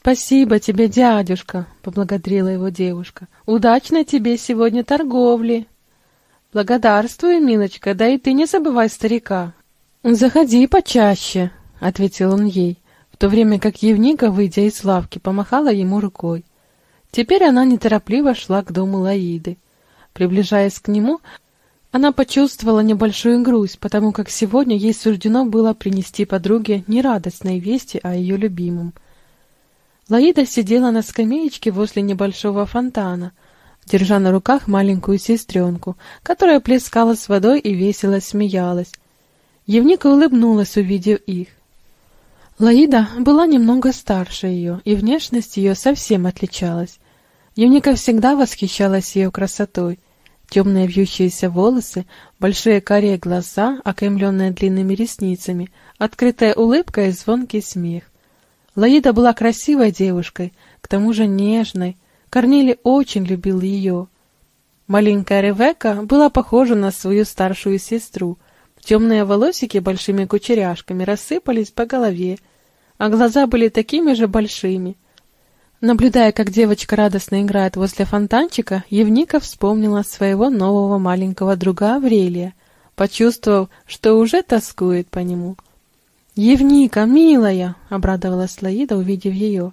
«Спасибо тебе, дядюшка», — поблагодарила его девушка. «Удачной тебе сегодня торговли». «Благодарствую, милочка, да и ты не забывай старика». «Заходи почаще», — ответил он ей, в то время как Евника, выйдя из лавки, помахала ему рукой. Теперь она неторопливо шла к дому Лаиды. Приближаясь к нему, она почувствовала небольшую грусть, потому как сегодня ей суждено было принести подруге нерадостные вести о ее любимом. Лаида сидела на скамеечке возле небольшого фонтана, держа на руках маленькую сестренку, которая плескала с водой и весело смеялась. Евника улыбнулась, увидев их. Лаида была немного старше ее, и внешность ее совсем отличалась. Евника всегда восхищалась ее красотой. Темные вьющиеся волосы, большие карие глаза, окаймленные длинными ресницами, открытая улыбка и звонкий смех. Лаида была красивой девушкой, к тому же нежной. Корнили очень любил ее. Маленькая Ревека была похожа на свою старшую сестру. Темные волосики большими кучеряшками рассыпались по голове, а глаза были такими же большими — Наблюдая, как девочка радостно играет возле фонтанчика, Евника вспомнила своего нового маленького друга Аврелия, почувствовав, что уже тоскует по нему. «Евника, милая!» — обрадовалась Лаида, увидев ее.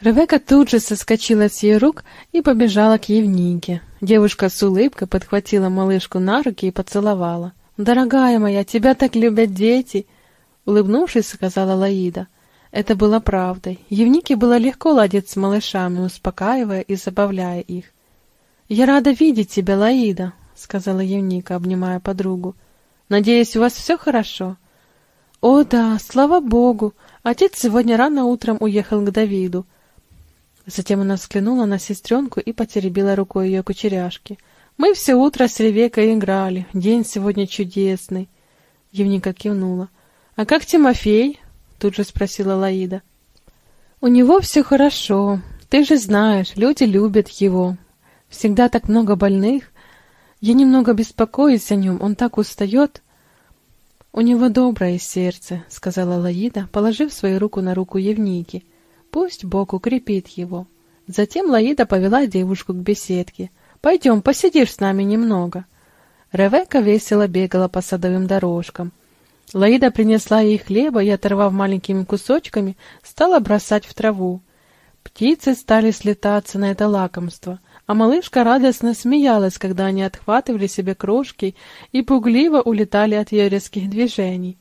Ревека тут же соскочила с ее рук и побежала к Евнике. Девушка с улыбкой подхватила малышку на руки и поцеловала. «Дорогая моя, тебя так любят дети!» — улыбнувшись, сказала Лаида — это было правдой. Евнике было легко ладить с малышами, успокаивая и забавляя их. «Я рада видеть тебя, Лаида», — сказала Евника, обнимая подругу. «Надеюсь, у вас все хорошо?» «О, да, слава богу! Отец сегодня рано утром уехал к Давиду». Затем она взглянула на сестренку и потеребила рукой ее кучеряшки. «Мы все утро с Ревекой играли. День сегодня чудесный». Евника кивнула. «А как Тимофей?» тут же спросила Лаида. У него все хорошо. Ты же знаешь, люди любят его. Всегда так много больных. Я немного беспокоюсь о нем, он так устает. У него доброе сердце, сказала Лаида, положив свою руку на руку Евники. Пусть Бог укрепит его. Затем Лаида повела девушку к беседке. Пойдем, посидишь с нами немного. Ревека весело бегала по садовым дорожкам. Лаида принесла ей хлеба и, оторвав маленькими кусочками, стала бросать в траву. Птицы стали слетаться на это лакомство, а малышка радостно смеялась, когда они отхватывали себе крошки и пугливо улетали от ее резких движений.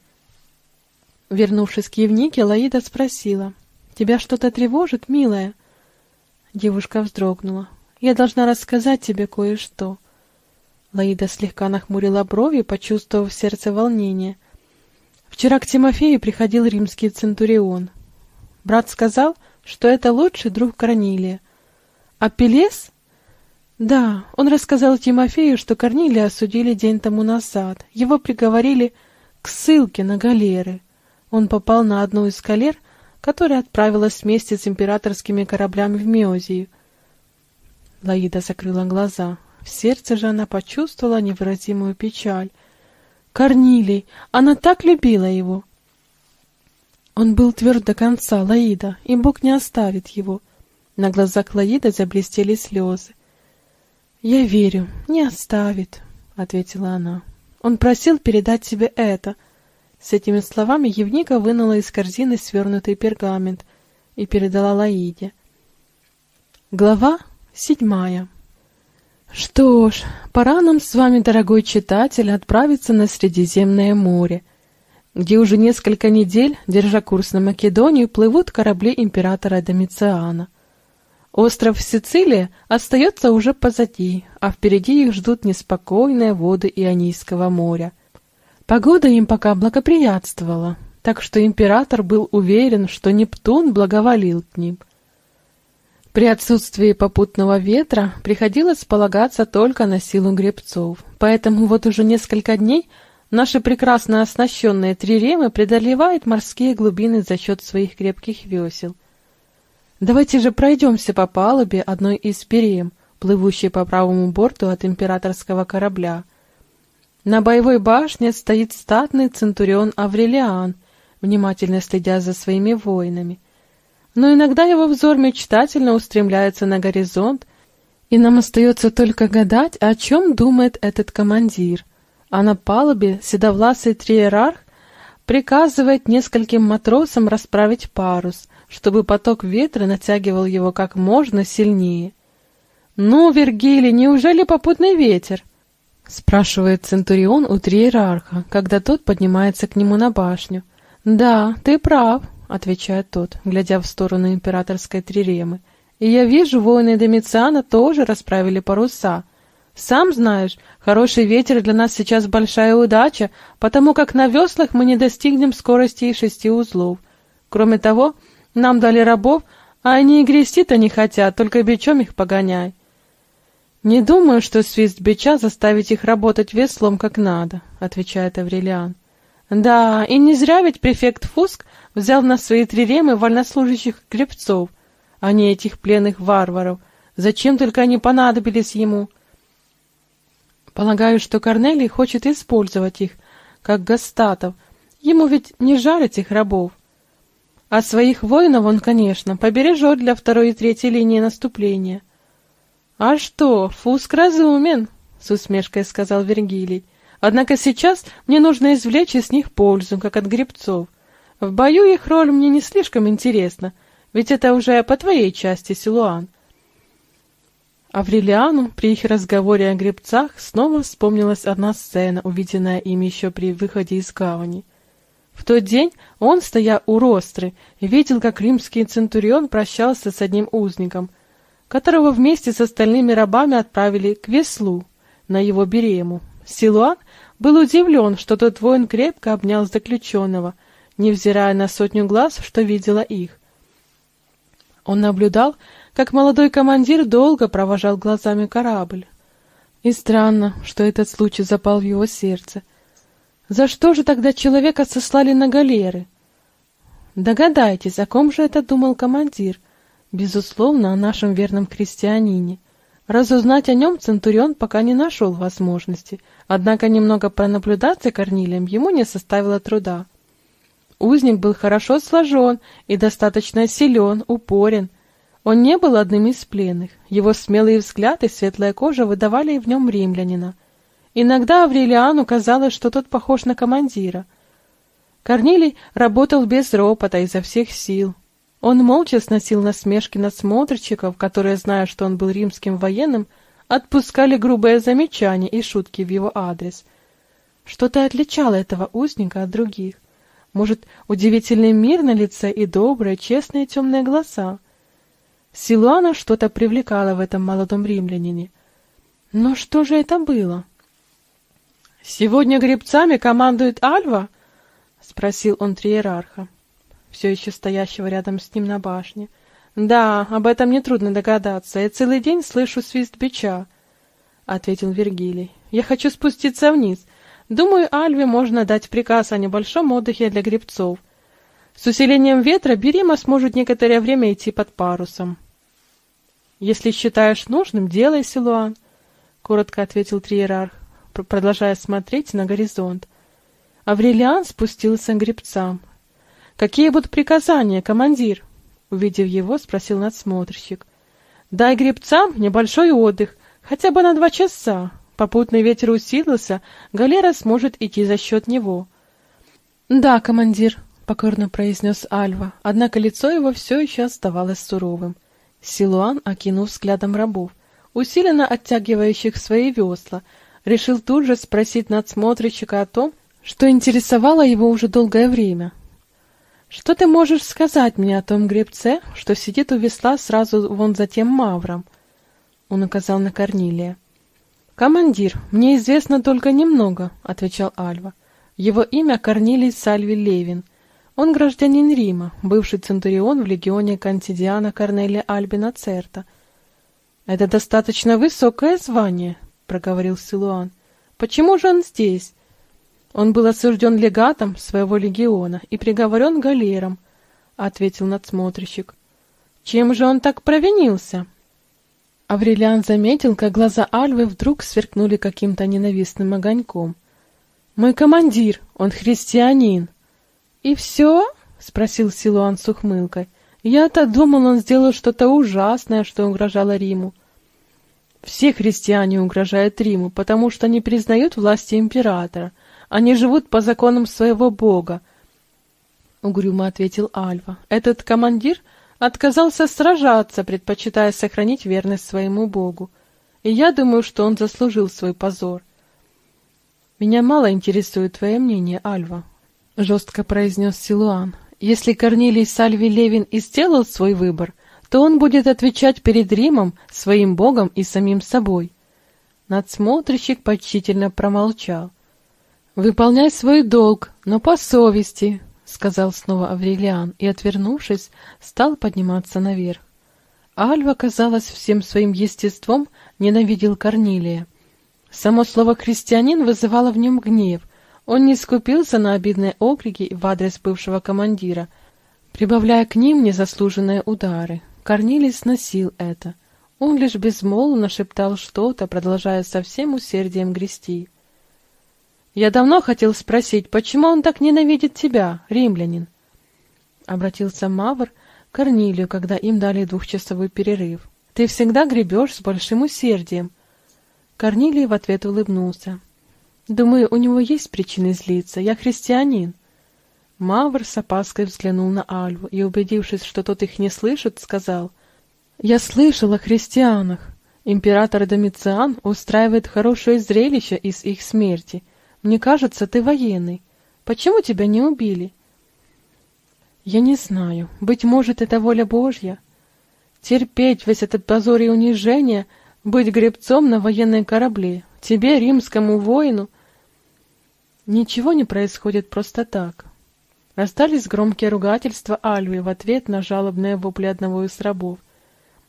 Вернувшись к Евнике, Лаида спросила, «Тебя что-то тревожит, милая?» Девушка вздрогнула. «Я должна рассказать тебе кое-что». Лаида слегка нахмурила брови, почувствовав в сердце волнение — Вчера к Тимофею приходил римский центурион. Брат сказал, что это лучший друг Корнилия. А Пелес? Да, он рассказал Тимофею, что Корнилия осудили день тому назад. Его приговорили к ссылке на галеры. Он попал на одну из галер, которая отправилась вместе с императорскими кораблями в Меозию. Лаида закрыла глаза. В сердце же она почувствовала невыразимую печаль. Корнилий, она так любила его. Он был тверд до конца, Лаида, и Бог не оставит его. На глазах Лаиды заблестели слезы. «Я верю, не оставит», — ответила она. «Он просил передать тебе это». С этими словами Евника вынула из корзины свернутый пергамент и передала Лаиде. Глава седьмая что ж, пора нам с вами, дорогой читатель, отправиться на Средиземное море, где уже несколько недель, держа курс на Македонию, плывут корабли императора Домициана. Остров Сицилия остается уже позади, а впереди их ждут неспокойные воды Ионийского моря. Погода им пока благоприятствовала, так что император был уверен, что Нептун благоволил к ним. При отсутствии попутного ветра приходилось полагаться только на силу гребцов, поэтому вот уже несколько дней наши прекрасно оснащенные триремы преодолевают морские глубины за счет своих крепких весел. Давайте же пройдемся по палубе одной из перем, плывущей по правому борту от императорского корабля. На боевой башне стоит статный центурион Аврелиан, внимательно следя за своими воинами — но иногда его взор мечтательно устремляется на горизонт, и нам остается только гадать, о чем думает этот командир. А на палубе седовласый триерарх приказывает нескольким матросам расправить парус, чтобы поток ветра натягивал его как можно сильнее. «Ну, Вергилий, неужели попутный ветер?» — спрашивает Центурион у триерарха, когда тот поднимается к нему на башню. «Да, ты прав», — отвечает тот, глядя в сторону императорской триремы. «И я вижу, воины Домициана тоже расправили паруса. Сам знаешь, хороший ветер для нас сейчас большая удача, потому как на веслах мы не достигнем скорости и шести узлов. Кроме того, нам дали рабов, а они и грести-то не хотят, только бичом их погоняй. «Не думаю, что свист бича заставить их работать веслом как надо», — отвечает Аврелиан. «Да, и не зря ведь префект Фуск взял на свои триремы вольнослужащих гребцов, а не этих пленных варваров. Зачем только они понадобились ему?» Полагаю, что Корнелий хочет использовать их, как гастатов. Ему ведь не жаль этих рабов. А своих воинов он, конечно, побережет для второй и третьей линии наступления. «А что, Фуск разумен», — с усмешкой сказал Вергилий. «Однако сейчас мне нужно извлечь из них пользу, как от гребцов. В бою их роль мне не слишком интересна, ведь это уже по твоей части, Силуан». Аврелиану при их разговоре о гребцах снова вспомнилась одна сцена, увиденная им еще при выходе из гавани. В тот день он, стоя у ростры, видел, как римский центурион прощался с одним узником — которого вместе с остальными рабами отправили к веслу на его берему. Силуан был удивлен, что тот воин крепко обнял заключенного, невзирая на сотню глаз, что видела их. Он наблюдал, как молодой командир долго провожал глазами корабль. И странно, что этот случай запал в его сердце. За что же тогда человека сослали на галеры? Догадайтесь, о ком же это думал командир — Безусловно, о нашем верном крестьянине. Разузнать о нем Центурион пока не нашел возможности, однако немного пронаблюдать за Корнилием ему не составило труда. Узник был хорошо сложен и достаточно силен, упорен. Он не был одним из пленных, его смелый взгляд и светлая кожа выдавали в нем римлянина. Иногда Аврелиану казалось, что тот похож на командира. Корнилий работал без ропота изо всех сил, он молча сносил насмешки надсмотрщиков, которые, зная, что он был римским военным, отпускали грубые замечания и шутки в его адрес. Что-то отличало этого узника от других. Может, удивительный мир на лице и добрые, честные темные глаза. Силуана что-то привлекало в этом молодом римлянине. Но что же это было? «Сегодня гребцами командует Альва?» — спросил он триерарха все еще стоящего рядом с ним на башне. «Да, об этом нетрудно догадаться. Я целый день слышу свист бича», — ответил Вергилий. «Я хочу спуститься вниз. Думаю, Альве можно дать приказ о небольшом отдыхе для гребцов. С усилением ветра Берима сможет некоторое время идти под парусом». «Если считаешь нужным, делай, Силуан», — коротко ответил Триерарх, продолжая смотреть на горизонт. Аврелиан спустился к гребцам. «Какие будут приказания, командир?» Увидев его, спросил надсмотрщик. «Дай гребцам небольшой отдых, хотя бы на два часа. Попутный ветер усилился, галера сможет идти за счет него». «Да, командир», — покорно произнес Альва, однако лицо его все еще оставалось суровым. Силуан, окинув взглядом рабов, усиленно оттягивающих свои весла, решил тут же спросить надсмотрщика о том, что интересовало его уже долгое время. Что ты можешь сказать мне о том гребце, что сидит у весла сразу вон за тем мавром? Он указал на Корнилия. Командир, мне известно только немного, отвечал Альва. Его имя Корнилий Сальви Левин. Он гражданин Рима, бывший центурион в легионе Кантидиана Корнелия Альбина Церта. Это достаточно высокое звание, проговорил Силуан. Почему же он здесь? Он был осужден легатом своего легиона и приговорен галером, — ответил надсмотрщик. — Чем же он так провинился? Аврелиан заметил, как глаза Альвы вдруг сверкнули каким-то ненавистным огоньком. — Мой командир, он христианин. — И все? — спросил Силуан с ухмылкой. — Я-то думал, он сделал что-то ужасное, что угрожало Риму. Все христиане угрожают Риму, потому что не признают власти императора. Они живут по законам своего бога. Угрюмо ответил Альва. Этот командир отказался сражаться, предпочитая сохранить верность своему богу. И я думаю, что он заслужил свой позор. Меня мало интересует твое мнение, Альва, жестко произнес Силуан. Если Корнилий Сальви Левин и сделал свой выбор, то он будет отвечать перед Римом, своим богом и самим собой. Надсмотрщик почтительно промолчал. «Выполняй свой долг, но по совести», — сказал снова Аврелиан, и, отвернувшись, стал подниматься наверх. Альва, казалось, всем своим естеством ненавидел Корнилия. Само слово «христианин» вызывало в нем гнев. Он не скупился на обидные окрики в адрес бывшего командира, прибавляя к ним незаслуженные удары. Корнилий сносил это. Он лишь безмолвно шептал что-то, продолжая со всем усердием грести. «Я давно хотел спросить, почему он так ненавидит тебя, римлянин?» Обратился Мавр к Корнилию, когда им дали двухчасовой перерыв. «Ты всегда гребешь с большим усердием». Корнилий в ответ улыбнулся. «Думаю, у него есть причины злиться. Я христианин. Мавр с опаской взглянул на Альву и, убедившись, что тот их не слышит, сказал, «Я слышал о христианах. Император Домициан устраивает хорошее зрелище из их смерти. Мне кажется, ты военный. Почему тебя не убили?» «Я не знаю. Быть может, это воля Божья. Терпеть весь этот позор и унижение, быть гребцом на военной корабле, тебе, римскому воину...» Ничего не происходит просто так. Раздались громкие ругательства Альвы в ответ на жалобные вопли одного из рабов.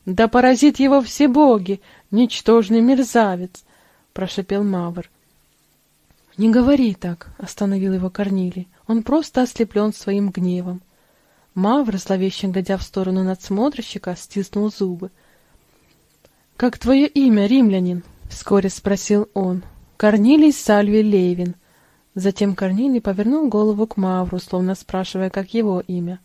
«Да поразит его все боги, ничтожный мерзавец!» — прошепел Мавр. «Не говори так», — остановил его Корнилий. «Он просто ослеплен своим гневом». Мавр, зловеще глядя в сторону надсмотрщика, стиснул зубы. «Как твое имя, римлянин?» — вскоре спросил он. «Корнилий Сальви Левин», Затем Корнилий повернул голову к Мавру, словно спрашивая, как его имя.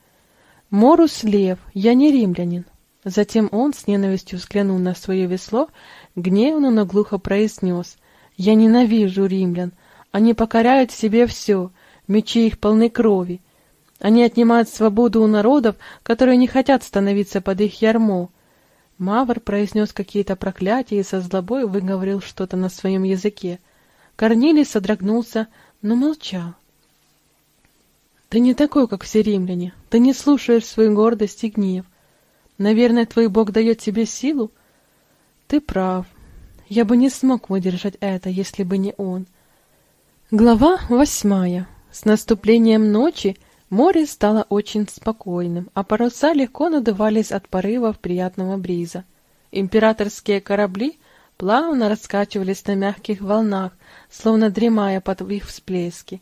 «Морус Лев, я не римлянин». Затем он с ненавистью взглянул на свое весло, гневно, но глухо произнес. «Я ненавижу римлян. Они покоряют себе все, мечи их полны крови. Они отнимают свободу у народов, которые не хотят становиться под их ярмо». Мавр произнес какие-то проклятия и со злобой выговорил что-то на своем языке. Корнилий содрогнулся, но молчал. Ты не такой, как все римляне. Ты не слушаешь свою гордость и гнев. Наверное, твой Бог дает тебе силу? Ты прав. Я бы не смог выдержать это, если бы не он. Глава восьмая. С наступлением ночи море стало очень спокойным, а паруса легко надувались от порывов приятного бриза. Императорские корабли плавно раскачивались на мягких волнах, словно дремая под их всплески.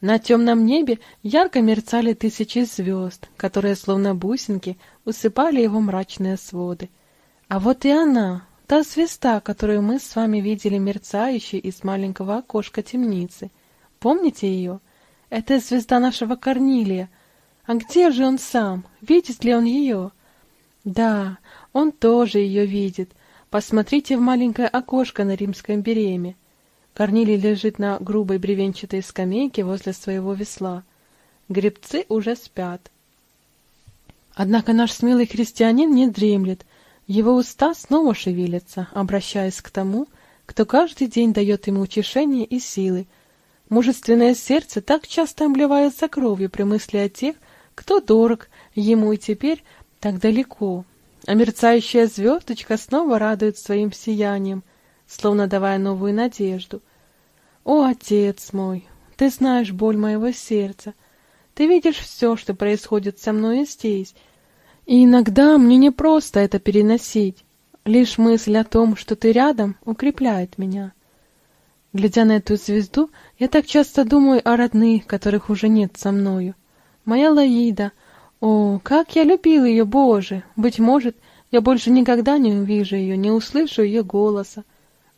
На темном небе ярко мерцали тысячи звезд, которые, словно бусинки, усыпали его мрачные своды. А вот и она, та звезда, которую мы с вами видели мерцающей из маленького окошка темницы. Помните ее? Это звезда нашего Корнилия. А где же он сам? Видит ли он ее? Да, он тоже ее видит, Посмотрите в маленькое окошко на римском береме. Корнилий лежит на грубой бревенчатой скамейке возле своего весла. Гребцы уже спят. Однако наш смелый христианин не дремлет. Его уста снова шевелятся, обращаясь к тому, кто каждый день дает ему утешение и силы. Мужественное сердце так часто обливается кровью при мысли о тех, кто дорог ему и теперь так далеко, а мерцающая звездочка снова радует своим сиянием, словно давая новую надежду. О, отец мой, ты знаешь боль моего сердца, ты видишь все, что происходит со мной здесь, и иногда мне не просто это переносить. Лишь мысль о том, что ты рядом, укрепляет меня. Глядя на эту звезду, я так часто думаю о родных, которых уже нет со мною. Моя Лаида, о, как я любил ее, Боже! Быть может, я больше никогда не увижу ее, не услышу ее голоса.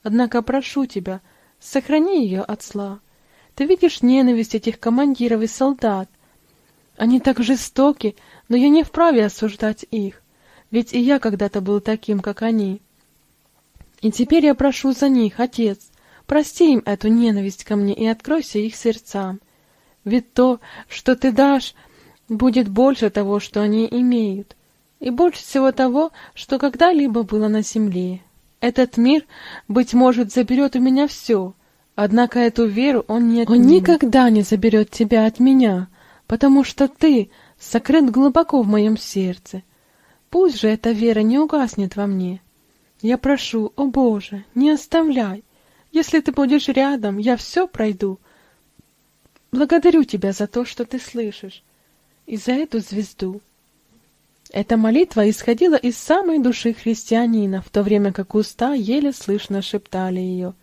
Однако прошу тебя, сохрани ее от зла. Ты видишь ненависть этих командиров и солдат. Они так жестоки, но я не вправе осуждать их, ведь и я когда-то был таким, как они. И теперь я прошу за них, Отец, прости им эту ненависть ко мне и откройся их сердцам. Ведь то, что ты дашь, будет больше того, что они имеют, и больше всего того, что когда-либо было на земле. Этот мир, быть может, заберет у меня все, однако эту веру он не отнимет. Он никогда не заберет тебя от меня, потому что ты сокрыт глубоко в моем сердце. Пусть же эта вера не угаснет во мне. Я прошу, о Боже, не оставляй. Если ты будешь рядом, я все пройду. Благодарю тебя за то, что ты слышишь, и за эту звезду. Эта молитва исходила из самой души христианина, в то время как уста еле слышно шептали ее.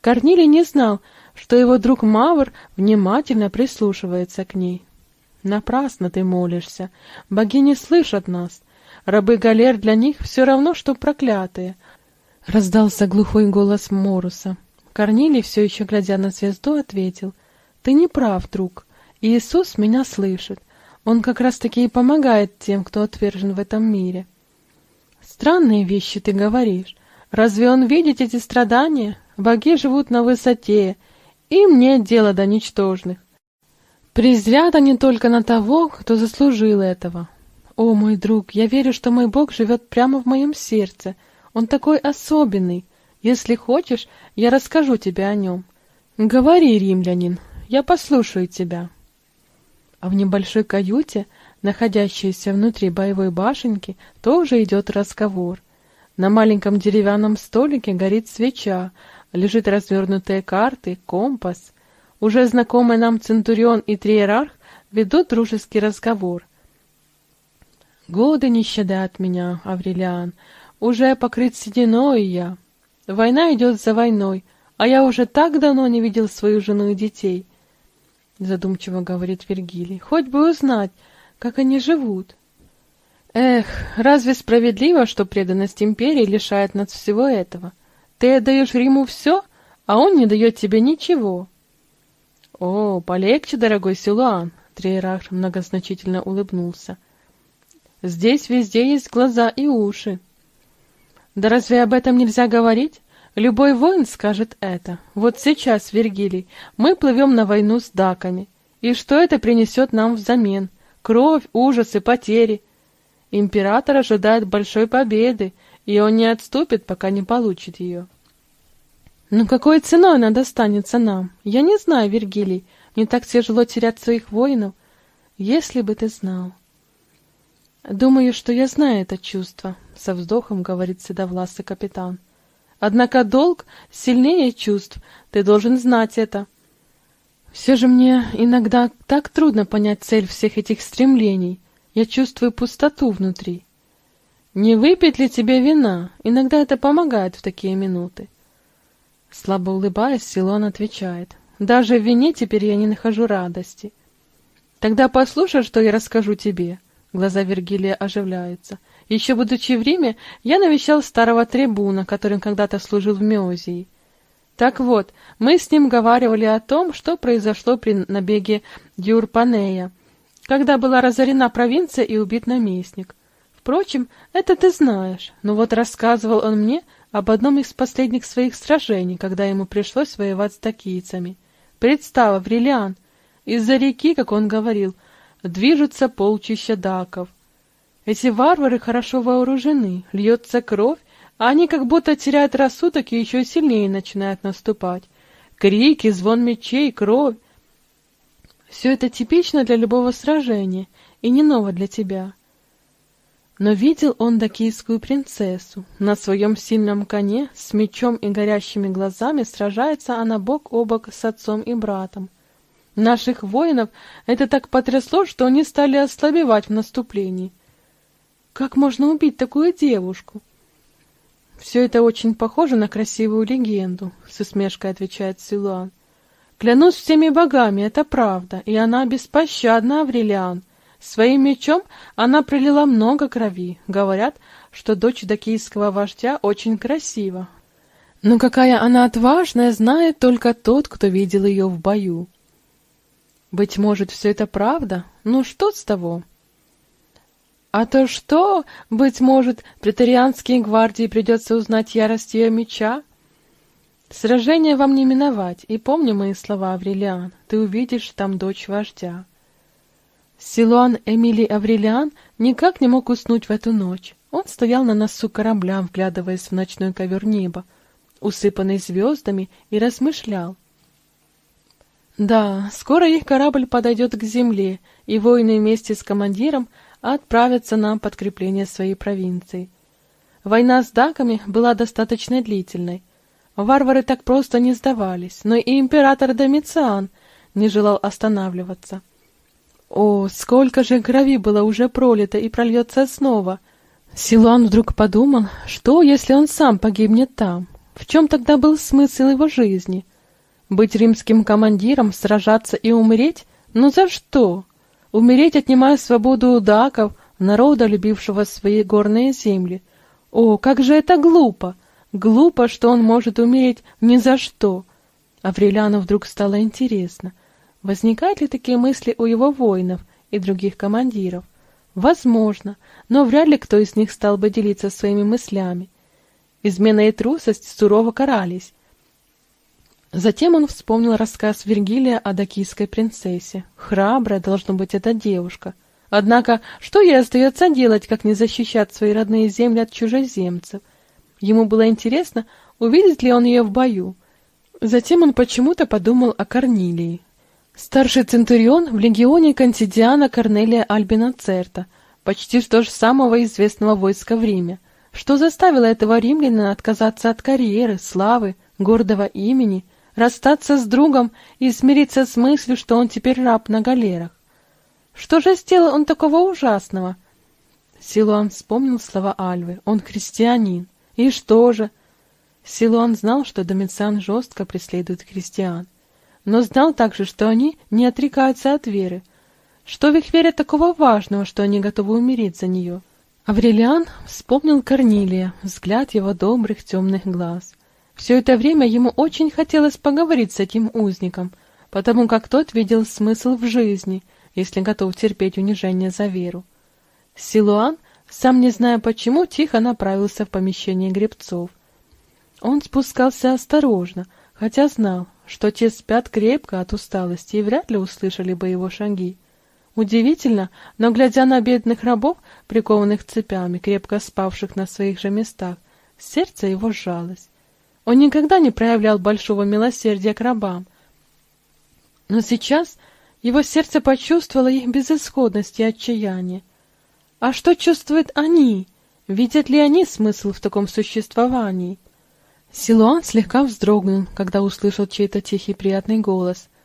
Корнилий не знал, что его друг Мавр внимательно прислушивается к ней. Напрасно ты молишься, боги не слышат нас, Рабы галер для них все равно, что проклятые. Раздался глухой голос Моруса. Корнилий, все еще глядя на звезду, ответил. Ты не прав, друг. Иисус меня слышит. Он как раз-таки и помогает тем, кто отвержен в этом мире. Странные вещи ты говоришь. Разве он видит эти страдания? Боги живут на высоте, им нет дела до ничтожных. Презрят они только на того, кто заслужил этого. О, мой друг, я верю, что мой Бог живет прямо в моем сердце. Он такой особенный. Если хочешь, я расскажу тебе о нем. Говори, римлянин, я послушаю тебя. А в небольшой каюте, находящейся внутри боевой башенки, тоже идет разговор. На маленьком деревянном столике горит свеча, лежит развернутые карты, компас. Уже знакомый нам Центурион и Триерарх ведут дружеский разговор — Годы не щадят меня, Аврелиан, уже покрыт сединой я. Война идет за войной, а я уже так давно не видел свою жену и детей. Задумчиво говорит Вергилий. Хоть бы узнать, как они живут. Эх, разве справедливо, что преданность империи лишает нас всего этого? Ты отдаешь Риму все, а он не дает тебе ничего. О, полегче, дорогой Силуан, Триерарх многозначительно улыбнулся. Здесь везде есть глаза и уши. Да разве об этом нельзя говорить? Любой воин скажет это. Вот сейчас, Вергилий, мы плывем на войну с даками. И что это принесет нам взамен? Кровь, ужасы, потери. Император ожидает большой победы, и он не отступит, пока не получит ее. Но какой ценой она достанется нам? Я не знаю, Вергилий. Мне так тяжело терять своих воинов. Если бы ты знал. Думаю, что я знаю это чувство, со вздохом говорит седовласый капитан. Однако долг сильнее чувств, ты должен знать это. Все же мне иногда так трудно понять цель всех этих стремлений. Я чувствую пустоту внутри. Не выпить ли тебе вина? Иногда это помогает в такие минуты. Слабо улыбаясь, Силон отвечает. Даже в вине теперь я не нахожу радости. Тогда послушай, что я расскажу тебе. Глаза Вергилия оживляются. Еще будучи в Риме, я навещал старого трибуна, которым когда-то служил в Меозии. Так вот, мы с ним говаривали о том, что произошло при набеге Дюрпанея, когда была разорена провинция и убит наместник. Впрочем, это ты знаешь, но вот рассказывал он мне об одном из последних своих сражений, когда ему пришлось воевать с такийцами. Представь, Аврелиан, из-за реки, как он говорил, — движутся полчища даков. Эти варвары хорошо вооружены, льется кровь, а они как будто теряют рассудок и еще сильнее начинают наступать. Крики, звон мечей, кровь. Все это типично для любого сражения и не ново для тебя. Но видел он дакийскую принцессу. На своем сильном коне, с мечом и горящими глазами, сражается она бок о бок с отцом и братом. Наших воинов это так потрясло, что они стали ослабевать в наступлении. Как можно убить такую девушку? Все это очень похоже на красивую легенду, с усмешкой отвечает Силуан. Клянусь всеми богами, это правда, и она беспощадна, Аврелиан. Своим мечом она пролила много крови. Говорят, что дочь докийского вождя очень красива. Но какая она отважная, знает только тот, кто видел ее в бою. Быть может, все это правда? Ну что с того? А то что, быть может, претарианские гвардии придется узнать ярость ее меча? Сражение вам не миновать, и помни мои слова, Аврелиан, ты увидишь там дочь вождя. Силуан Эмилий Аврелиан никак не мог уснуть в эту ночь. Он стоял на носу корабля, вглядываясь в ночной ковер неба, усыпанный звездами, и размышлял. Да, скоро их корабль подойдет к земле, и воины вместе с командиром отправятся на подкрепление своей провинции. Война с даками была достаточно длительной. Варвары так просто не сдавались, но и император Домициан не желал останавливаться. О, сколько же крови было уже пролито и прольется снова! Силуан вдруг подумал, что, если он сам погибнет там? В чем тогда был смысл его жизни? Быть римским командиром, сражаться и умереть? Ну за что? Умереть, отнимая свободу у даков, народа, любившего свои горные земли. О, как же это глупо! Глупо, что он может умереть ни за что. Аврелиану вдруг стало интересно, возникают ли такие мысли у его воинов и других командиров. Возможно, но вряд ли кто из них стал бы делиться своими мыслями. Измена и трусость сурово карались. Затем он вспомнил рассказ Вергилия о дакийской принцессе. Храбрая должна быть эта девушка. Однако, что ей остается делать, как не защищать свои родные земли от чужеземцев? Ему было интересно, увидит ли он ее в бою. Затем он почему-то подумал о Корнилии. Старший центурион в легионе Кантидиана Корнелия Альбина Церта, почти что же самого известного войска в Риме. Что заставило этого римлянина отказаться от карьеры, славы, гордого имени, расстаться с другом и смириться с мыслью, что он теперь раб на галерах? Что же сделал он такого ужасного? Силуан вспомнил слова Альвы. Он христианин. И что же? Силуан знал, что Домициан жестко преследует христиан, но знал также, что они не отрекаются от веры. Что в их вере такого важного, что они готовы умереть за нее? Аврелиан вспомнил Корнилия, взгляд его добрых темных глаз. Все это время ему очень хотелось поговорить с этим узником, потому как тот видел смысл в жизни, если готов терпеть унижение за веру. Силуан, сам не зная почему, тихо направился в помещение гребцов. Он спускался осторожно, хотя знал, что те спят крепко от усталости и вряд ли услышали бы его шаги. Удивительно, но, глядя на бедных рабов, прикованных цепями, крепко спавших на своих же местах, сердце его сжалось. Он никогда не проявлял большого милосердия к рабам. Но сейчас его сердце почувствовало их безысходность и отчаяние. А что чувствуют они? Видят ли они смысл в таком существовании? Силуан слегка вздрогнул, когда услышал чей-то тихий приятный голос —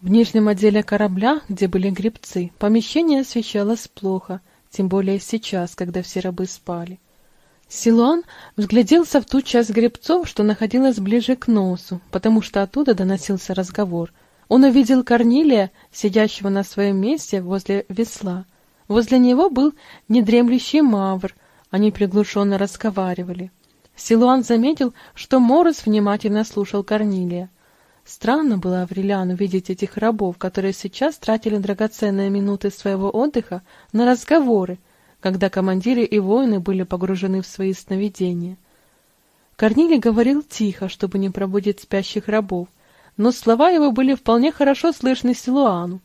в нижнем отделе корабля, где были гребцы, помещение освещалось плохо, тем более сейчас, когда все рабы спали. Силуан взгляделся в ту часть гребцов, что находилась ближе к носу, потому что оттуда доносился разговор. Он увидел Корнилия, сидящего на своем месте возле весла. Возле него был недремлющий мавр, они приглушенно разговаривали. Силуан заметил, что Морос внимательно слушал Корнилия. Странно было Аврелиану видеть этих рабов, которые сейчас тратили драгоценные минуты своего отдыха на разговоры, когда командиры и воины были погружены в свои сновидения. Корнилий говорил тихо, чтобы не пробудить спящих рабов, но слова его были вполне хорошо слышны Силуану.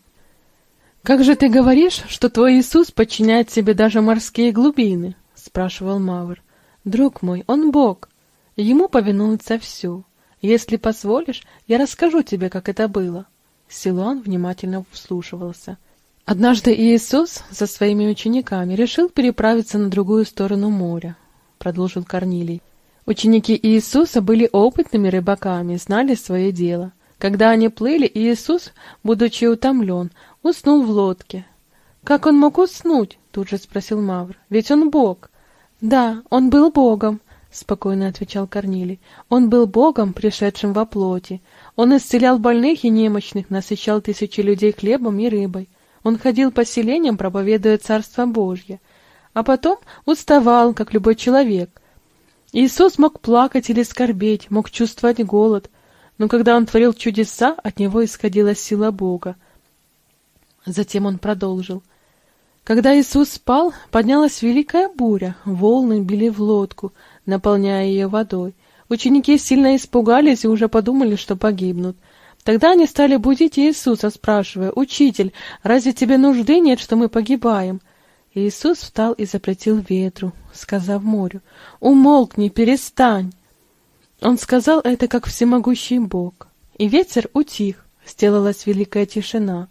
«Как же ты говоришь, что твой Иисус подчиняет себе даже морские глубины?» — спрашивал Мавр. «Друг мой, он Бог, ему повинуется все». Если позволишь, я расскажу тебе, как это было. Силуан внимательно вслушивался. Однажды Иисус со своими учениками решил переправиться на другую сторону моря, продолжил Корнилий. Ученики Иисуса были опытными рыбаками, знали свое дело. Когда они плыли, Иисус, будучи утомлен, уснул в лодке. «Как он мог уснуть?» — тут же спросил Мавр. «Ведь он Бог». «Да, он был Богом, — спокойно отвечал Корнилий. «Он был Богом, пришедшим во плоти. Он исцелял больных и немощных, насыщал тысячи людей хлебом и рыбой. Он ходил по селениям, проповедуя Царство Божье. А потом уставал, как любой человек. Иисус мог плакать или скорбеть, мог чувствовать голод, но когда он творил чудеса, от него исходила сила Бога. Затем он продолжил. Когда Иисус спал, поднялась великая буря, волны били в лодку, наполняя ее водой. Ученики сильно испугались и уже подумали, что погибнут. Тогда они стали будить Иисуса, спрашивая, «Учитель, разве тебе нужды нет, что мы погибаем?» Иисус встал и запретил ветру, сказав морю, «Умолкни, перестань!» Он сказал это, как всемогущий Бог. И ветер утих, сделалась великая тишина.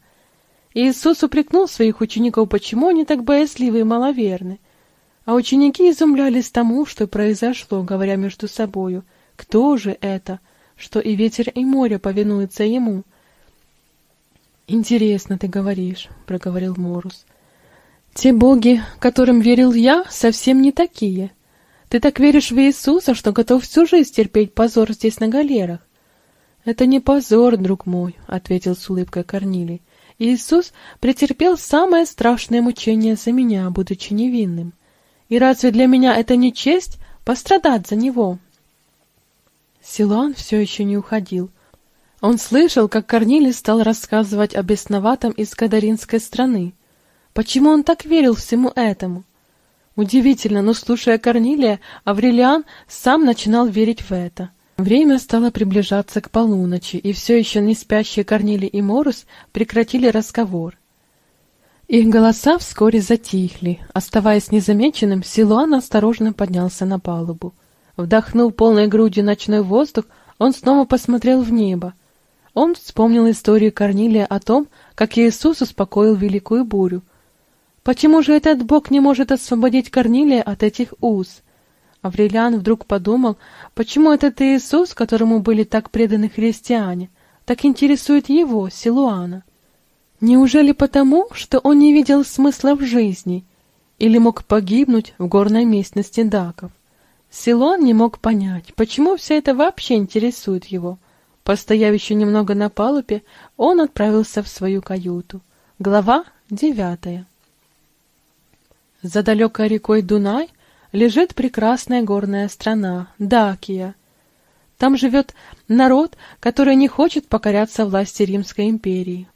Иисус упрекнул своих учеников, почему они так боязливы и маловерны. А ученики изумлялись тому, что произошло, говоря между собою, «Кто же это, что и ветер, и море повинуются ему?» «Интересно ты говоришь», — проговорил Морус. «Те боги, которым верил я, совсем не такие. Ты так веришь в Иисуса, что готов всю жизнь терпеть позор здесь на галерах?» «Это не позор, друг мой», — ответил с улыбкой Корнилий. Иисус претерпел самое страшное мучение за меня, будучи невинным. И разве для меня это не честь пострадать за него? Силуан все еще не уходил. Он слышал, как Корнилий стал рассказывать о бесноватом из Кадаринской страны. Почему он так верил всему этому? Удивительно, но слушая Корнилия, Аврелиан сам начинал верить в это. Время стало приближаться к полуночи, и все еще не спящие Корнили и Морус прекратили разговор. Их голоса вскоре затихли. Оставаясь незамеченным, Силуан осторожно поднялся на палубу. Вдохнув полной грудью ночной воздух, он снова посмотрел в небо. Он вспомнил историю Корнилия о том, как Иисус успокоил великую бурю. Почему же этот Бог не может освободить Корнилия от этих уз? Аврелиан вдруг подумал, почему этот Иисус, которому были так преданы христиане, так интересует его, Силуана. Неужели потому, что он не видел смысла в жизни или мог погибнуть в горной местности Даков? Силуан не мог понять, почему все это вообще интересует его. Постояв еще немного на палубе, он отправился в свою каюту. Глава девятая. За далекой рекой Дунай лежит прекрасная горная страна, Дакия. Там живет народ, который не хочет покоряться власти Римской империи.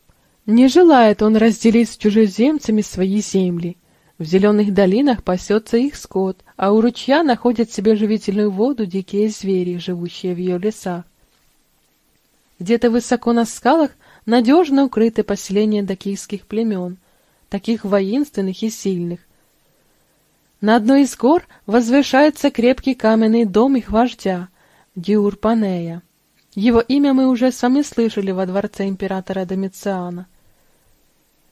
Не желает он разделить с чужеземцами свои земли. В зеленых долинах пасется их скот, а у ручья находят себе живительную воду дикие звери, живущие в ее лесах. Где-то высоко на скалах надежно укрыты поселения дакийских племен, таких воинственных и сильных, на одной из гор возвышается крепкий каменный дом их вождя, Диурпанея. Его имя мы уже сами слышали во дворце императора Домициана.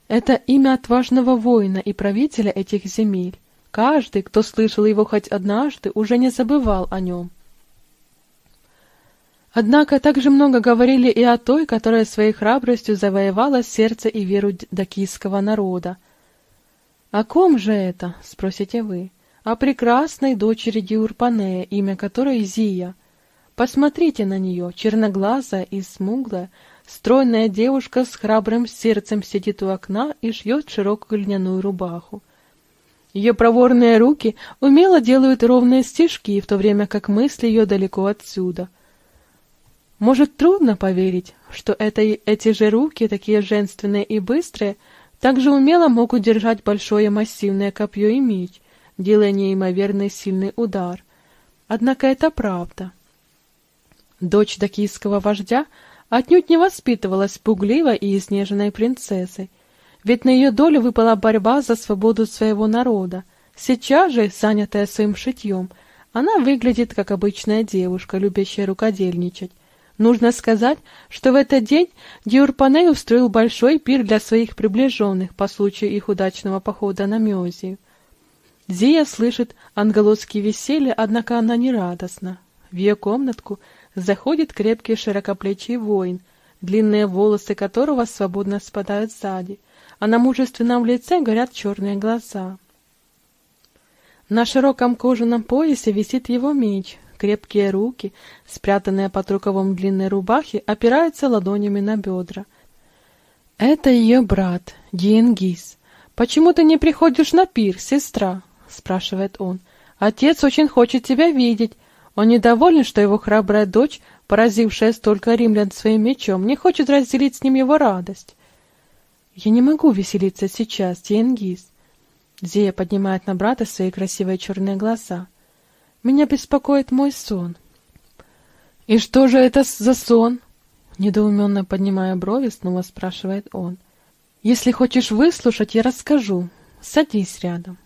Это имя отважного воина и правителя этих земель. Каждый, кто слышал его хоть однажды, уже не забывал о нем. Однако также много говорили и о той, которая своей храбростью завоевала сердце и веру дакийского народа, «О ком же это?» — спросите вы. «О прекрасной дочери Диурпанея, имя которой Зия. Посмотрите на нее, черноглазая и смуглая, стройная девушка с храбрым сердцем сидит у окна и шьет широкую льняную рубаху. Ее проворные руки умело делают ровные стежки, в то время как мысли ее далеко отсюда. Может, трудно поверить, что это эти же руки, такие женственные и быстрые, — также умело мог удержать большое массивное копье и меч, делая неимоверно сильный удар. Однако это правда. Дочь докийского вождя отнюдь не воспитывалась пугливой и изнеженной принцессой, ведь на ее долю выпала борьба за свободу своего народа. Сейчас же, занятая своим шитьем, она выглядит как обычная девушка, любящая рукодельничать, Нужно сказать, что в этот день Диурпаней устроил большой пир для своих приближенных по случаю их удачного похода на Мезию. Зия слышит ангеловские веселье, однако она не радостна. В ее комнатку заходит крепкий широкоплечий воин, длинные волосы которого свободно спадают сзади, а на мужественном лице горят черные глаза. На широком кожаном поясе висит его меч, Крепкие руки, спрятанные под рукавом длинной рубахи, опираются ладонями на бедра. «Это ее брат, Диенгиз. Почему ты не приходишь на пир, сестра?» — спрашивает он. «Отец очень хочет тебя видеть. Он недоволен, что его храбрая дочь, поразившая столько римлян своим мечом, не хочет разделить с ним его радость». «Я не могу веселиться сейчас, Диенгиз. Зия поднимает на брата свои красивые черные глаза. «Меня беспокоит мой сон». «И что же это за сон?» Недоуменно поднимая брови, снова спрашивает он. «Если хочешь выслушать, я расскажу. Садись рядом».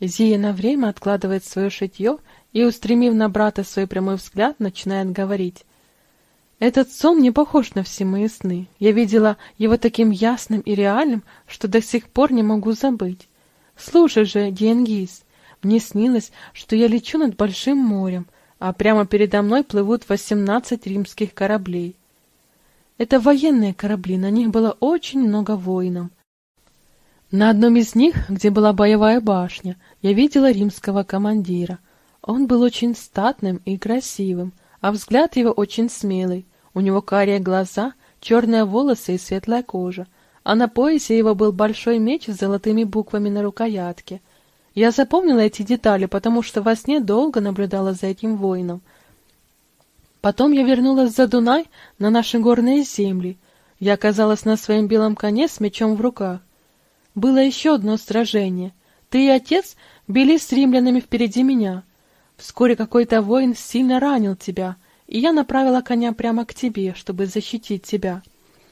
Зия на время откладывает свое шитье и, устремив на брата свой прямой взгляд, начинает говорить. «Этот сон не похож на все мои сны. Я видела его таким ясным и реальным, что до сих пор не могу забыть. Слушай же, Диенгиз, мне снилось, что я лечу над большим морем, а прямо передо мной плывут восемнадцать римских кораблей. Это военные корабли, на них было очень много воинов. На одном из них, где была боевая башня, я видела римского командира. Он был очень статным и красивым, а взгляд его очень смелый. У него карие глаза, черные волосы и светлая кожа, а на поясе его был большой меч с золотыми буквами на рукоятке. Я запомнила эти детали, потому что во сне долго наблюдала за этим воином. Потом я вернулась за Дунай на наши горные земли. Я оказалась на своем белом коне с мечом в руках. Было еще одно сражение. Ты и отец били с римлянами впереди меня. Вскоре какой-то воин сильно ранил тебя, и я направила коня прямо к тебе, чтобы защитить тебя.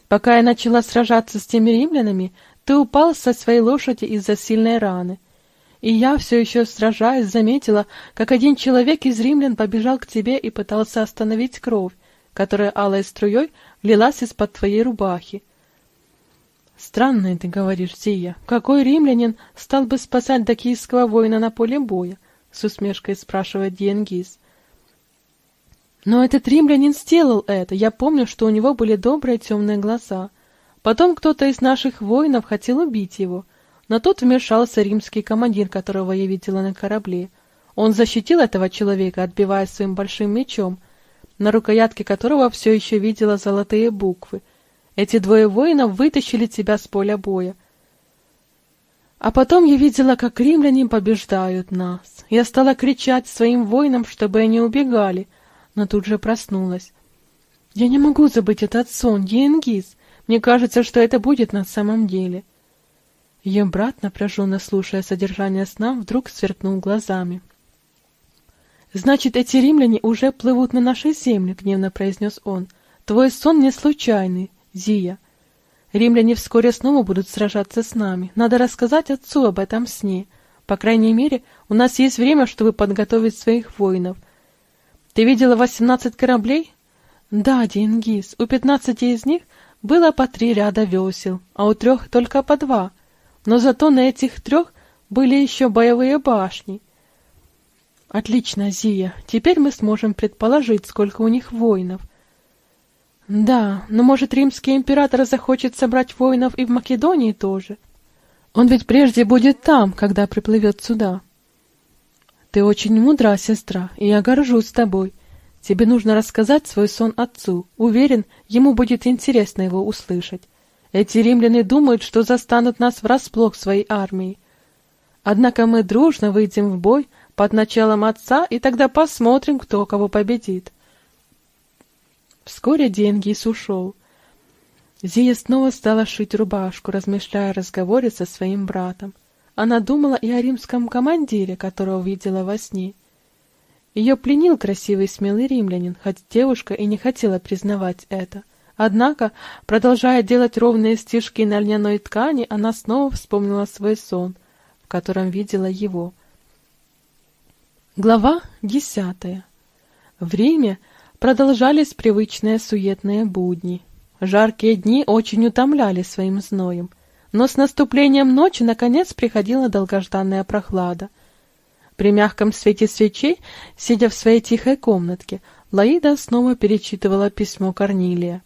Пока я начала сражаться с теми римлянами, ты упал со своей лошади из-за сильной раны. И я, все еще сражаясь, заметила, как один человек из римлян побежал к тебе и пытался остановить кровь, которая алой струей лилась из-под твоей рубахи. Странно ты говоришь, Зия. Какой римлянин стал бы спасать дакийского воина на поле боя? С усмешкой спрашивает Диенгиз. Но этот римлянин сделал это. Я помню, что у него были добрые темные глаза. Потом кто-то из наших воинов хотел убить его. Но тут вмешался римский командир, которого я видела на корабле. Он защитил этого человека, отбивая своим большим мечом, на рукоятке которого все еще видела золотые буквы — эти двое воинов вытащили тебя с поля боя. А потом я видела, как римляне побеждают нас. Я стала кричать своим воинам, чтобы они убегали, но тут же проснулась. Я не могу забыть этот сон, Енгиз. Мне кажется, что это будет на самом деле. Ее брат, напряженно слушая содержание сна, вдруг сверкнул глазами. «Значит, эти римляне уже плывут на нашей земле», — гневно произнес он. «Твой сон не случайный. Зия. Римляне вскоре снова будут сражаться с нами. Надо рассказать отцу об этом сне. По крайней мере, у нас есть время, чтобы подготовить своих воинов. Ты видела восемнадцать кораблей? Да, Дингиз. У пятнадцати из них было по три ряда весел, а у трех только по два. Но зато на этих трех были еще боевые башни. Отлично, Зия. Теперь мы сможем предположить, сколько у них воинов. Да, но может римский император захочет собрать воинов и в Македонии тоже? Он ведь прежде будет там, когда приплывет сюда. Ты очень мудра, сестра, и я горжусь тобой. Тебе нужно рассказать свой сон отцу. Уверен, ему будет интересно его услышать. Эти римляне думают, что застанут нас врасплох своей армией. Однако мы дружно выйдем в бой под началом отца, и тогда посмотрим, кто кого победит. Вскоре Денгис ушел. Зия снова стала шить рубашку, размышляя о разговоре со своим братом. Она думала и о римском командире, которого видела во сне. Ее пленил красивый смелый римлянин, хоть девушка и не хотела признавать это. Однако, продолжая делать ровные стежки на льняной ткани, она снова вспомнила свой сон, в котором видела его. Глава десятая. В Риме продолжались привычные суетные будни. Жаркие дни очень утомляли своим зноем, но с наступлением ночи наконец приходила долгожданная прохлада. При мягком свете свечей, сидя в своей тихой комнатке, Лаида снова перечитывала письмо Корнилия.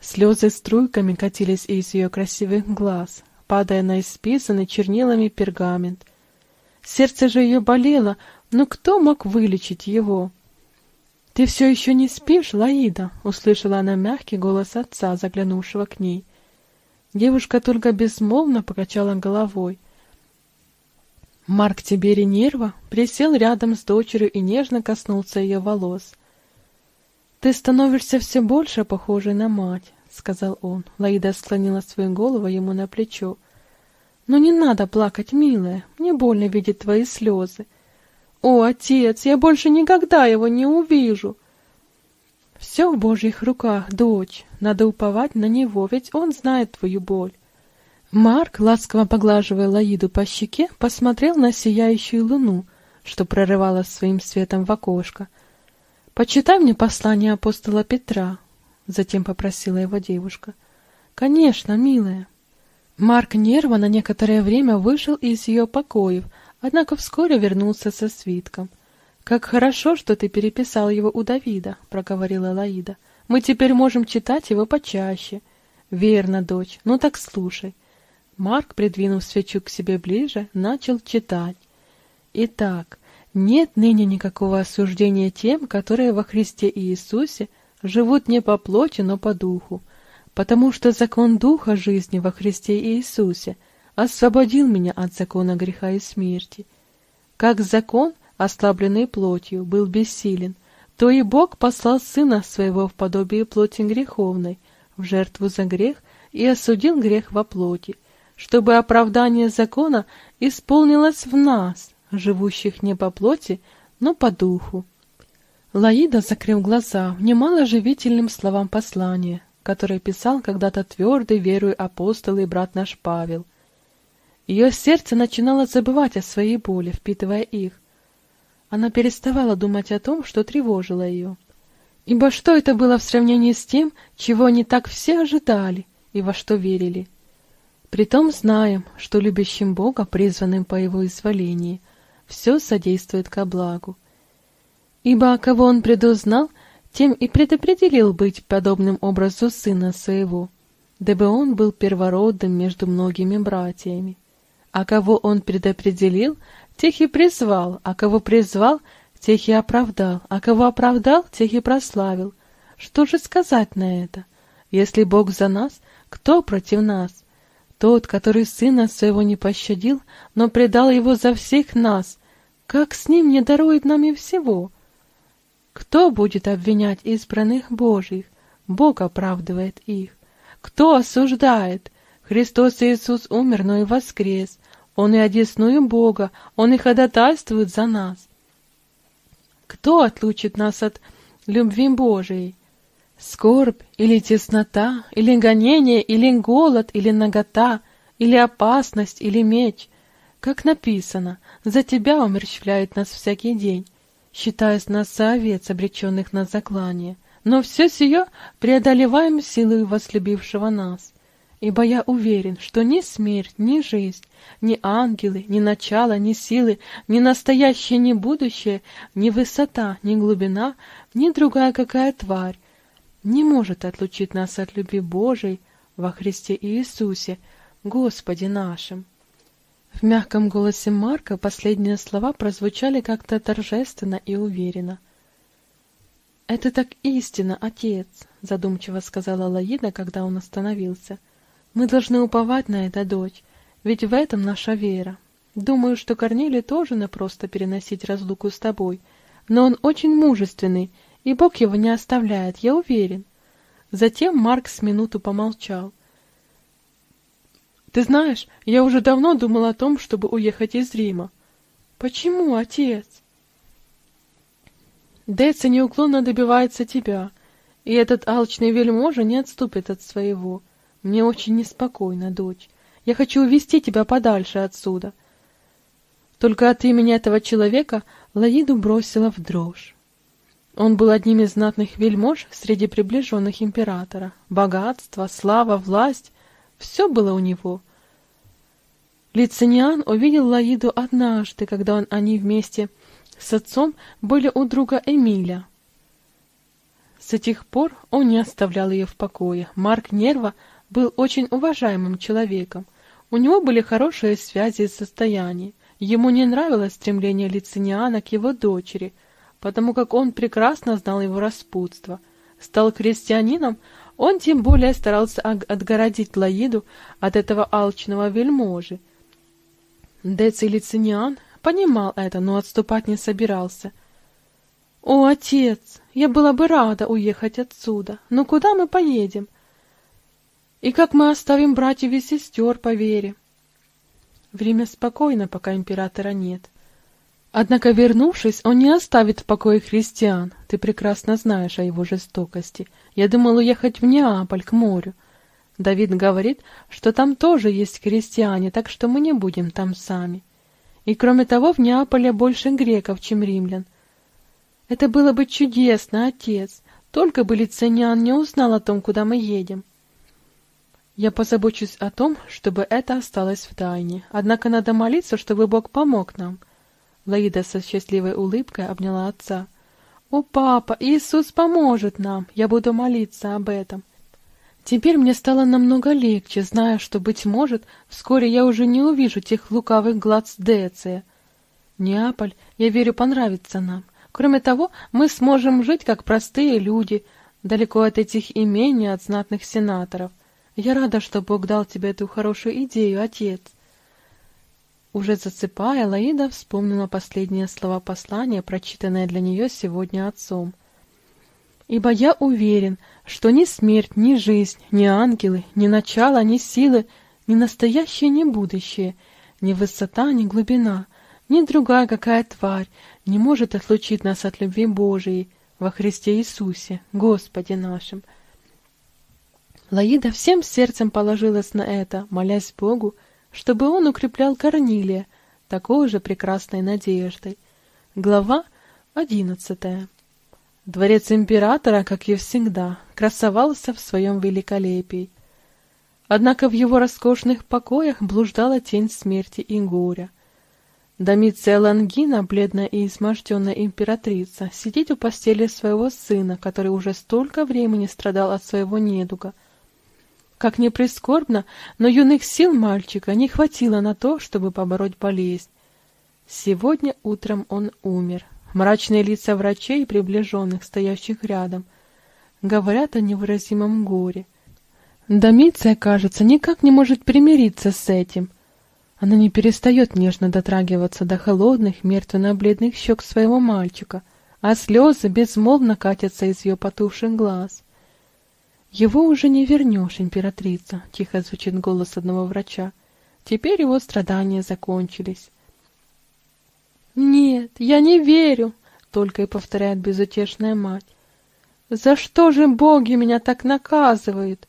Слезы струйками катились из ее красивых глаз, падая на исписанный чернилами пергамент. Сердце же ее болело, но кто мог вылечить его? «Ты все еще не спишь, Лаида?» — услышала она мягкий голос отца, заглянувшего к ней. Девушка только безмолвно покачала головой. Марк Тибери Нерва присел рядом с дочерью и нежно коснулся ее волос. «Ты становишься все больше похожей на мать», — сказал он. Лаида склонила свою голову ему на плечо. Но не надо плакать, милая, мне больно видеть твои слезы. О, отец, я больше никогда его не увижу. Все в Божьих руках, дочь, надо уповать на него, ведь он знает твою боль. Марк, ласково поглаживая Лаиду по щеке, посмотрел на сияющую луну, что прорывалась своим светом в окошко. «Почитай мне послание апостола Петра», — затем попросила его девушка. «Конечно, милая». Марк нервно на некоторое время вышел из ее покоев, однако вскоре вернулся со свитком. «Как хорошо, что ты переписал его у Давида», — проговорила Лаида. «Мы теперь можем читать его почаще». «Верно, дочь. Ну так слушай». Марк, придвинув свечу к себе ближе, начал читать. «Итак, нет ныне никакого осуждения тем, которые во Христе Иисусе живут не по плоти, но по духу, потому что закон духа жизни во Христе Иисусе освободил меня от закона греха и смерти. Как закон, ослабленный плотью, был бессилен, то и Бог послал Сына Своего в подобие плоти греховной, в жертву за грех, и осудил грех во плоти, чтобы оправдание закона исполнилось в нас, живущих не по плоти, но по духу. Лаида, закрыв глаза, внимала живительным словам послания, которое писал когда-то твердый верою апостол и брат наш Павел. Ее сердце начинало забывать о своей боли, впитывая их. Она переставала думать о том, что тревожило ее. Ибо что это было в сравнении с тем, чего они так все ожидали и во что верили? Притом знаем, что любящим Бога, призванным по Его изволении, все содействует ко благу. Ибо кого Он предузнал, тем и предопределил быть подобным образу Сына Своего, дабы Он был первородным между многими братьями. А кого Он предопределил, тех и призвал, а кого призвал, тех и оправдал, а кого оправдал, тех и прославил. Что же сказать на это? Если Бог за нас, кто против нас? Тот, который сына своего не пощадил, но предал его за всех нас, как с ним не дарует нам и всего? Кто будет обвинять избранных Божьих? Бог оправдывает их. Кто осуждает? Христос Иисус умер, но и воскрес. Он и одесную Бога, Он и ходатайствует за нас. Кто отлучит нас от любви Божией? Скорбь или теснота, или гонение, или голод, или нагота, или опасность, или меч. Как написано, за тебя умерщвляют нас всякий день, считая нас за овец, обреченных на заклание. Но все сие преодолеваем силой возлюбившего нас. Ибо я уверен, что ни смерть, ни жизнь, ни ангелы, ни начало, ни силы, ни настоящее, ни будущее, ни высота, ни глубина, ни другая какая тварь, не может отлучить нас от любви Божией во Христе Иисусе, Господе нашим. В мягком голосе Марка последние слова прозвучали как-то торжественно и уверенно. «Это так истинно, отец», — задумчиво сказала Лаида, когда он остановился. «Мы должны уповать на это, дочь, ведь в этом наша вера. Думаю, что Корнилий тоже напросто переносить разлуку с тобой, но он очень мужественный и Бог его не оставляет, я уверен. Затем Марк с минуту помолчал. Ты знаешь, я уже давно думал о том, чтобы уехать из Рима. Почему, отец? Деца неуклонно добивается тебя, и этот алчный вельможа не отступит от своего. Мне очень неспокойно, дочь. Я хочу увести тебя подальше отсюда. Только от имени этого человека Лаиду бросила в дрожь. Он был одним из знатных вельмож среди приближенных императора. Богатство, слава, власть — все было у него. Лициниан увидел Лаиду однажды, когда он, они вместе с отцом были у друга Эмиля. С этих пор он не оставлял ее в покое. Марк Нерва был очень уважаемым человеком. У него были хорошие связи и состояния. Ему не нравилось стремление Лициниана к его дочери — потому как он прекрасно знал его распутство. Стал крестьянином, он тем более старался отгородить Лаиду от этого алчного вельможи. Деций Лициниан понимал это, но отступать не собирался. «О, отец, я была бы рада уехать отсюда, но куда мы поедем? И как мы оставим братьев и сестер по вере?» Время спокойно, пока императора нет. Однако, вернувшись, он не оставит в покое христиан. Ты прекрасно знаешь о его жестокости. Я думал уехать в Неаполь, к морю. Давид говорит, что там тоже есть христиане, так что мы не будем там сами. И кроме того, в Неаполе больше греков, чем римлян. Это было бы чудесно, отец. Только бы Лициниан не узнал о том, куда мы едем. Я позабочусь о том, чтобы это осталось в тайне. Однако надо молиться, чтобы Бог помог нам. Лаида со счастливой улыбкой обняла отца. «О, папа, Иисус поможет нам! Я буду молиться об этом!» Теперь мне стало намного легче, зная, что, быть может, вскоре я уже не увижу тех лукавых глаз Деция. Неаполь, я верю, понравится нам. Кроме того, мы сможем жить как простые люди, далеко от этих имений, от знатных сенаторов. Я рада, что Бог дал тебе эту хорошую идею, отец. Уже засыпая, Лаида вспомнила последние слова послания, прочитанное для нее сегодня отцом. «Ибо я уверен, что ни смерть, ни жизнь, ни ангелы, ни начало, ни силы, ни настоящее, ни будущее, ни высота, ни глубина, ни другая какая тварь не может отлучить нас от любви Божией во Христе Иисусе, Господе нашим». Лаида всем сердцем положилась на это, молясь Богу, чтобы он укреплял Корнилия такой же прекрасной надеждой. Глава одиннадцатая. Дворец императора, как и всегда, красовался в своем великолепии. Однако в его роскошных покоях блуждала тень смерти и горя. Домиция Лангина, бледная и изможденная императрица, сидит у постели своего сына, который уже столько времени страдал от своего недуга — как ни прискорбно, но юных сил мальчика не хватило на то, чтобы побороть болезнь. Сегодня утром он умер. Мрачные лица врачей и приближенных, стоящих рядом, говорят о невыразимом горе. Домиция, кажется, никак не может примириться с этим. Она не перестает нежно дотрагиваться до холодных, мертвенно-бледных щек своего мальчика, а слезы безмолвно катятся из ее потухших глаз. «Его уже не вернешь, императрица», — тихо звучит голос одного врача. «Теперь его страдания закончились». «Нет, я не верю», — только и повторяет безутешная мать. «За что же боги меня так наказывают?»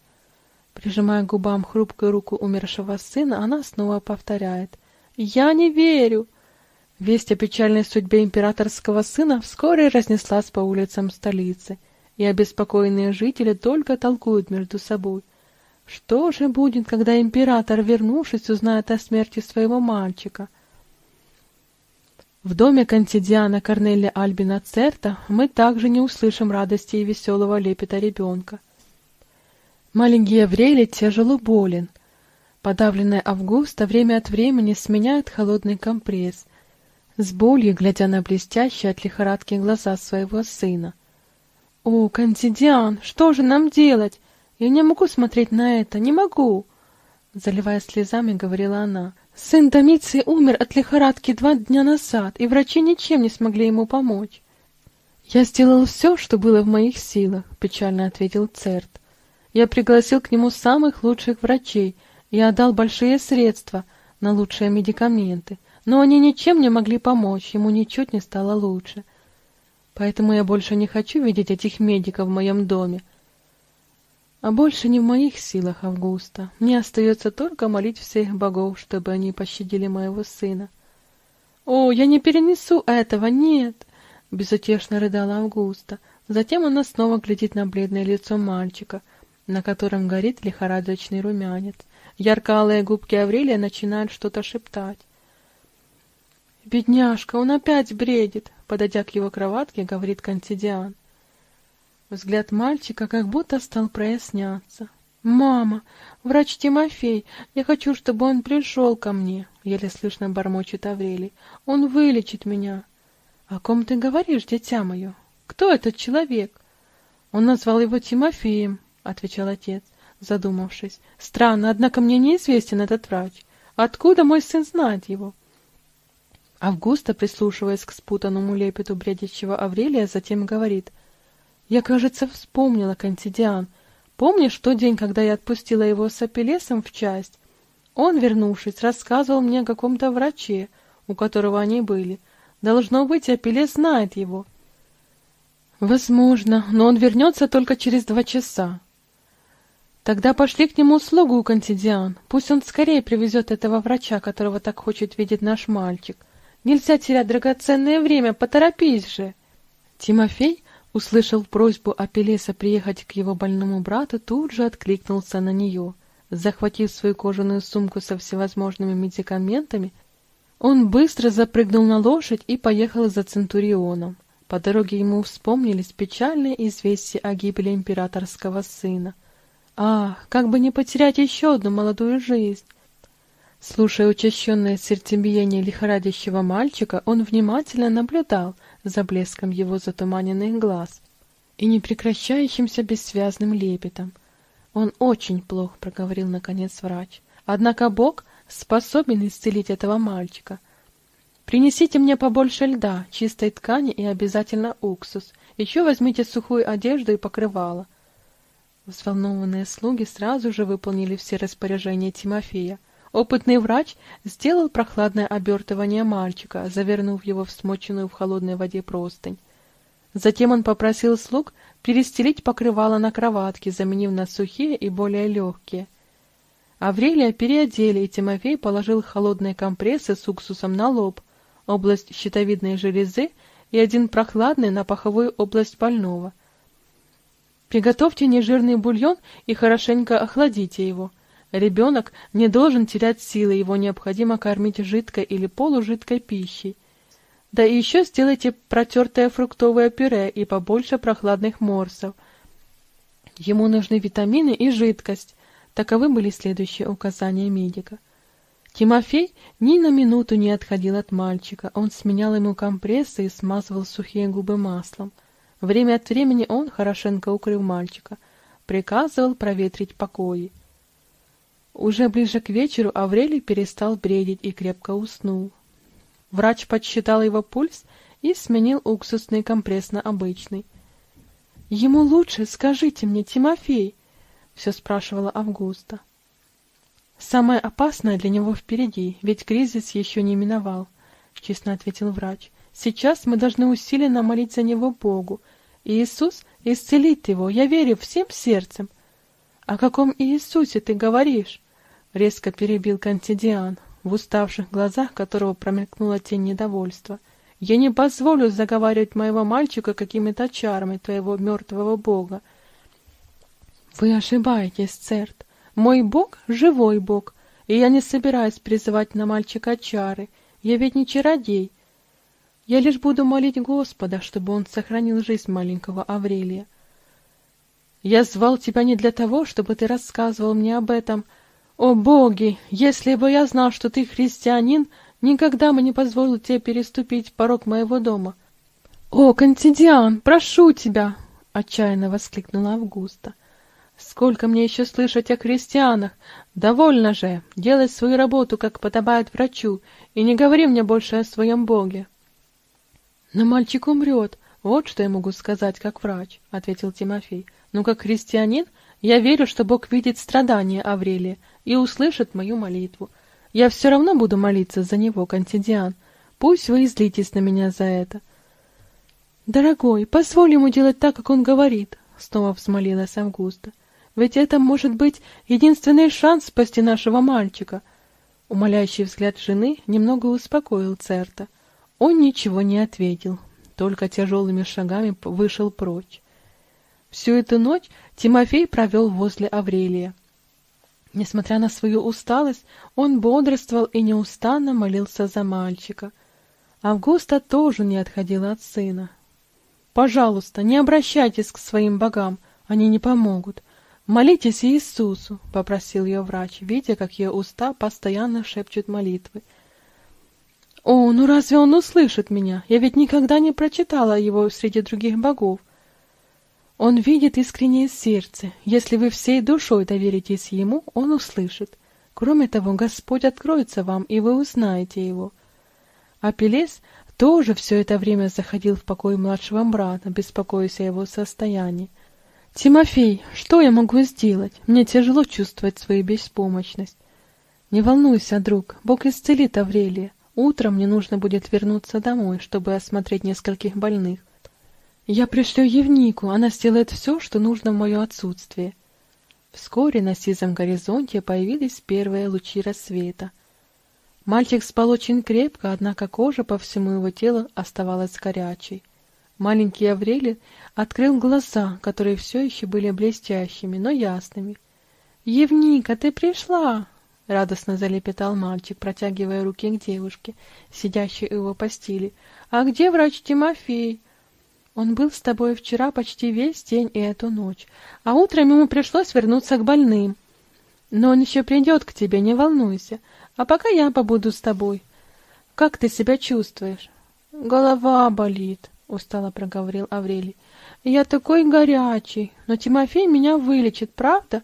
Прижимая к губам хрупкую руку умершего сына, она снова повторяет. «Я не верю!» Весть о печальной судьбе императорского сына вскоре разнеслась по улицам столицы — и обеспокоенные жители только толкуют между собой. Что же будет, когда император, вернувшись, узнает о смерти своего мальчика? В доме Кантидиана Корнелия Альбина Церта мы также не услышим радости и веселого лепета ребенка. Маленький Еврелий тяжело болен. Подавленная Августа время от времени сменяет холодный компресс, с болью глядя на блестящие от лихорадки глаза своего сына — «О, Кантидиан, что же нам делать? Я не могу смотреть на это, не могу!» Заливая слезами, говорила она. «Сын Домиции умер от лихорадки два дня назад, и врачи ничем не смогли ему помочь». «Я сделал все, что было в моих силах», — печально ответил Церт. «Я пригласил к нему самых лучших врачей и отдал большие средства на лучшие медикаменты, но они ничем не могли помочь, ему ничуть не стало лучше». Поэтому я больше не хочу видеть этих медиков в моем доме. А больше не в моих силах, Августа. Мне остается только молить всех богов, чтобы они пощадили моего сына. О, я не перенесу этого, нет! Безутешно рыдала Августа. Затем она снова глядит на бледное лицо мальчика, на котором горит лихорадочный румянец. Ярко-алые губки Аврелия начинают что-то шептать. «Бедняжка, он опять бредит!» Подойдя к его кроватке, говорит Кантидиан. Взгляд мальчика как будто стал проясняться. «Мама, врач Тимофей, я хочу, чтобы он пришел ко мне», — еле слышно бормочет Аврелий. «Он вылечит меня». «О ком ты говоришь, дитя мое? Кто этот человек?» «Он назвал его Тимофеем», — отвечал отец, задумавшись. «Странно, однако мне неизвестен этот врач. Откуда мой сын знает его?» Августа, прислушиваясь к спутанному лепету бредящего Аврелия, затем говорит. «Я, кажется, вспомнила Кантидиан. Помнишь тот день, когда я отпустила его с Апеллесом в часть? Он, вернувшись, рассказывал мне о каком-то враче, у которого они были. Должно быть, Апеле знает его. Возможно, но он вернется только через два часа. Тогда пошли к нему слугу, Кантидиан. Пусть он скорее привезет этого врача, которого так хочет видеть наш мальчик. Нельзя терять драгоценное время, поторопись же. Тимофей, услышал просьбу Апеллеса приехать к его больному брату, тут же откликнулся на нее. Захватив свою кожаную сумку со всевозможными медикаментами, он быстро запрыгнул на лошадь и поехал за Центурионом. По дороге ему вспомнились печальные известия о гибели императорского сына. Ах, как бы не потерять еще одну молодую жизнь! Слушая учащенное сердцебиение лихорадящего мальчика, он внимательно наблюдал за блеском его затуманенных глаз и непрекращающимся бессвязным лепетом. «Он очень плох», — проговорил наконец врач. «Однако Бог способен исцелить этого мальчика. Принесите мне побольше льда, чистой ткани и обязательно уксус. Еще возьмите сухую одежду и покрывало». Взволнованные слуги сразу же выполнили все распоряжения Тимофея. Опытный врач сделал прохладное обертывание мальчика, завернув его в смоченную в холодной воде простынь. Затем он попросил слуг перестелить покрывало на кроватке, заменив на сухие и более легкие. Аврелия переодели, и Тимофей положил холодные компрессы с уксусом на лоб, область щитовидной железы и один прохладный на паховую область больного. Приготовьте нежирный бульон и хорошенько охладите его — Ребенок не должен терять силы, его необходимо кормить жидкой или полужидкой пищей. Да и еще сделайте протертое фруктовое пюре и побольше прохладных морсов. Ему нужны витамины и жидкость. Таковы были следующие указания медика. Тимофей ни на минуту не отходил от мальчика. Он сменял ему компрессы и смазывал сухие губы маслом. Время от времени он, хорошенько укрыл мальчика, приказывал проветрить покои. Уже ближе к вечеру Аврелий перестал бредить и крепко уснул. Врач подсчитал его пульс и сменил уксусный компресс на обычный. «Ему лучше, скажите мне, Тимофей!» — все спрашивала Августа. «Самое опасное для него впереди, ведь кризис еще не миновал», — честно ответил врач. «Сейчас мы должны усиленно молить за него Богу. И Иисус исцелит его, я верю всем сердцем». «О каком Иисусе ты говоришь?» Резко перебил Кантидиан, в уставших глазах которого промелькнула тень недовольства. «Я не позволю заговаривать моего мальчика какими-то чарами твоего мертвого бога». «Вы ошибаетесь, Церт. Мой бог — живой бог, и я не собираюсь призывать на мальчика чары. Я ведь не чародей. Я лишь буду молить Господа, чтобы он сохранил жизнь маленького Аврелия. Я звал тебя не для того, чтобы ты рассказывал мне об этом, — «О боги! Если бы я знал, что ты христианин, никогда бы не позволил тебе переступить порог моего дома». «О, Кантидиан, прошу тебя!» — отчаянно воскликнула Августа. «Сколько мне еще слышать о христианах? Довольно же! Делай свою работу, как подобает врачу, и не говори мне больше о своем боге». «Но мальчик умрет, вот что я могу сказать, как врач», — ответил Тимофей. «Но как христианин я верю, что Бог видит страдания Аврелия, и услышит мою молитву. Я все равно буду молиться за него, Кантидиан. Пусть вы излитесь на меня за это. Дорогой, позволь ему делать так, как он говорит, снова взмолилась Августа. Ведь это может быть единственный шанс спасти нашего мальчика. Умоляющий взгляд жены немного успокоил Церта. Он ничего не ответил, только тяжелыми шагами вышел прочь. Всю эту ночь Тимофей провел возле Аврелия. Несмотря на свою усталость, он бодрствовал и неустанно молился за мальчика. Августа тоже не отходила от сына. «Пожалуйста, не обращайтесь к своим богам, они не помогут. Молитесь Иисусу», — попросил ее врач, видя, как ее уста постоянно шепчут молитвы. «О, ну разве он услышит меня? Я ведь никогда не прочитала его среди других богов. Он видит искреннее сердце. Если вы всей душой доверитесь Ему, Он услышит. Кроме того, Господь откроется вам, и вы узнаете Его. А тоже все это время заходил в покой младшего брата, беспокоясь о его состоянии. «Тимофей, что я могу сделать? Мне тяжело чувствовать свою беспомощность». Не волнуйся, друг, Бог исцелит Аврелия. Утром мне нужно будет вернуться домой, чтобы осмотреть нескольких больных. Я пришлю Евнику, она сделает все, что нужно в мое отсутствие. Вскоре на сизом горизонте появились первые лучи рассвета. Мальчик спал очень крепко, однако кожа по всему его телу оставалась горячей. Маленький Аврелий открыл глаза, которые все еще были блестящими, но ясными. «Евника, ты пришла!» — радостно залепетал мальчик, протягивая руки к девушке, сидящей у его постели. «А где врач Тимофей?» «Он был с тобой вчера почти весь день и эту ночь, а утром ему пришлось вернуться к больным. Но он еще придет к тебе, не волнуйся, а пока я побуду с тобой. Как ты себя чувствуешь?» «Голова болит», — устало проговорил Аврелий. «Я такой горячий, но Тимофей меня вылечит, правда?»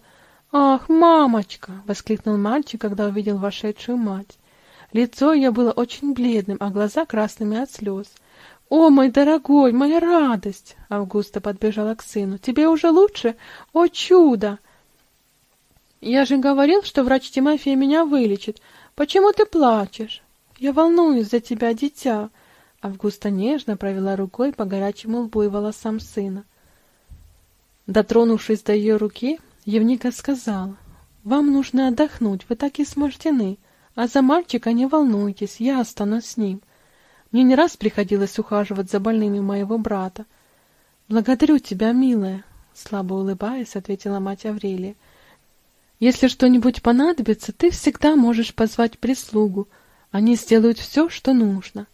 «Ах, мамочка!» — воскликнул мальчик, когда увидел вошедшую мать. Лицо ее было очень бледным, а глаза красными от слез. «О, мой дорогой, моя радость!» — Августа подбежала к сыну. «Тебе уже лучше? О, чудо!» «Я же говорил, что врач Тимофей меня вылечит. Почему ты плачешь?» «Я волнуюсь за тебя, дитя!» Августа нежно провела рукой по горячему лбу и волосам сына. Дотронувшись до ее руки, Евника сказала, «Вам нужно отдохнуть, вы так измождены, а за мальчика не волнуйтесь, я останусь с ним. Мне не раз приходилось ухаживать за больными моего брата. Благодарю тебя, милая», — слабо улыбаясь, ответила мать Аврелия. «Если что-нибудь понадобится, ты всегда можешь позвать прислугу, они сделают все, что нужно».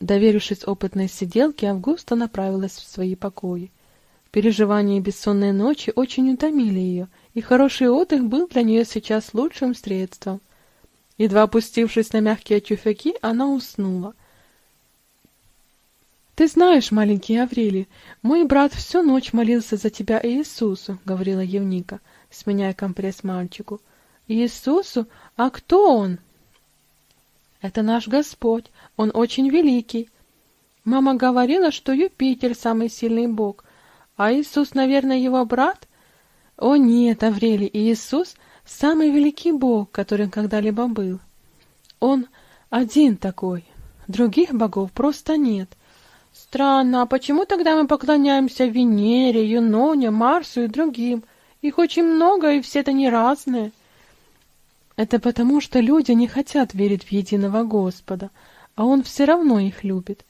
Доверившись опытной сиделке, Августа направилась в свои покои. Переживания бессонной ночи очень утомили ее, и хороший отдых был для нее сейчас лучшим средством. Едва опустившись на мягкие тюфяки, она уснула. «Ты знаешь, маленький Аврелий, мой брат всю ночь молился за тебя Иисусу», — говорила Евника, сменяя компресс мальчику. «Иисусу? А кто он?» «Это наш Господь, он очень великий. Мама говорила, что Юпитер — самый сильный бог, а Иисус, наверное, его брат? О нет, Аврелий, Иисус — самый великий Бог, который когда-либо был. Он один такой, других богов просто нет. Странно, а почему тогда мы поклоняемся Венере, Юноне, Марсу и другим? Их очень много, и все они разные. Это потому, что люди не хотят верить в единого Господа, а Он все равно их любит.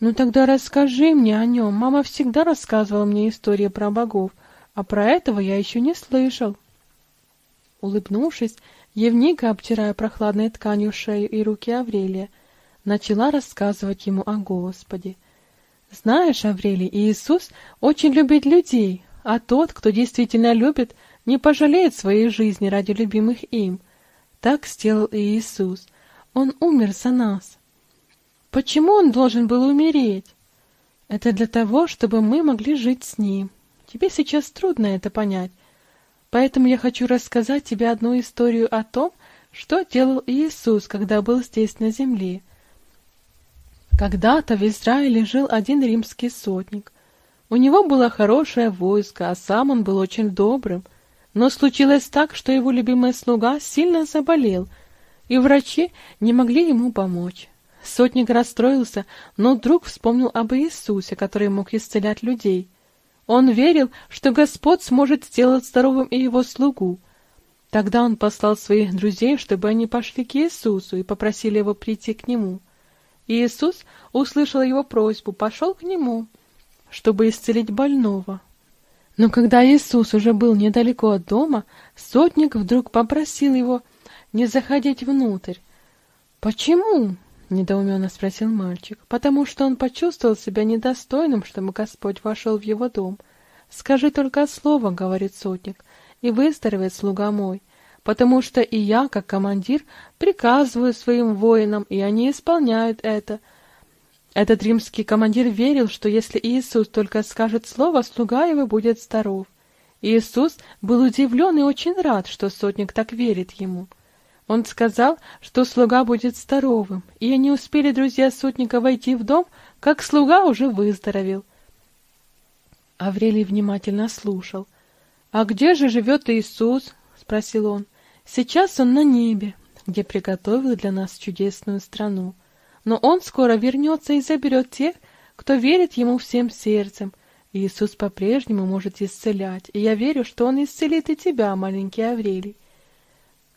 «Ну тогда расскажи мне о нем. Мама всегда рассказывала мне истории про богов, а про этого я еще не слышал». Улыбнувшись, Евника, обтирая прохладной тканью шею и руки Аврелия, начала рассказывать ему о Господе. «Знаешь, Аврелий, Иисус очень любит людей, а тот, кто действительно любит, не пожалеет своей жизни ради любимых им. Так сделал и Иисус. Он умер за нас. Почему он должен был умереть? Это для того, чтобы мы могли жить с ним. Тебе сейчас трудно это понять. Поэтому я хочу рассказать тебе одну историю о том, что делал Иисус, когда был здесь на земле. Когда-то в Израиле жил один римский сотник. У него было хорошее войско, а сам он был очень добрым. Но случилось так, что его любимый слуга сильно заболел, и врачи не могли ему помочь. Сотник расстроился, но вдруг вспомнил об Иисусе, который мог исцелять людей. Он верил, что Господь сможет сделать здоровым и его слугу. Тогда он послал своих друзей, чтобы они пошли к Иисусу и попросили его прийти к нему. Иисус услышал его просьбу, пошел к нему, чтобы исцелить больного. Но когда Иисус уже был недалеко от дома, сотник вдруг попросил его не заходить внутрь. «Почему?» — недоуменно спросил мальчик. — Потому что он почувствовал себя недостойным, чтобы Господь вошел в его дом. — Скажи только слово, — говорит сотник, — и выздоровеет слуга мой, потому что и я, как командир, приказываю своим воинам, и они исполняют это. Этот римский командир верил, что если Иисус только скажет слово, слуга его будет здоров. Иисус был удивлен и очень рад, что сотник так верит ему. — он сказал, что слуга будет здоровым, и не успели друзья сотника войти в дом, как слуга уже выздоровел. Аврелий внимательно слушал. — А где же живет Иисус? — спросил он. — Сейчас он на небе, где приготовил для нас чудесную страну. Но он скоро вернется и заберет тех, кто верит ему всем сердцем. Иисус по-прежнему может исцелять, и я верю, что он исцелит и тебя, маленький Аврелий.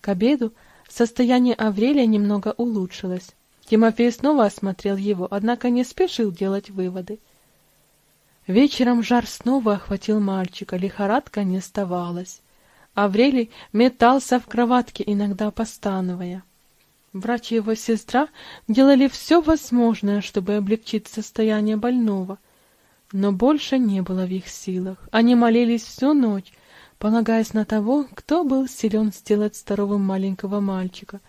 К обеду состояние Аврелия немного улучшилось. Тимофей снова осмотрел его, однако не спешил делать выводы. Вечером жар снова охватил мальчика, лихорадка не оставалась. Аврелий метался в кроватке, иногда постановая. Врач и его сестра делали все возможное, чтобы облегчить состояние больного, но больше не было в их силах. Они молились всю ночь, полагаясь на того, кто был силен сделать здоровым маленького мальчика.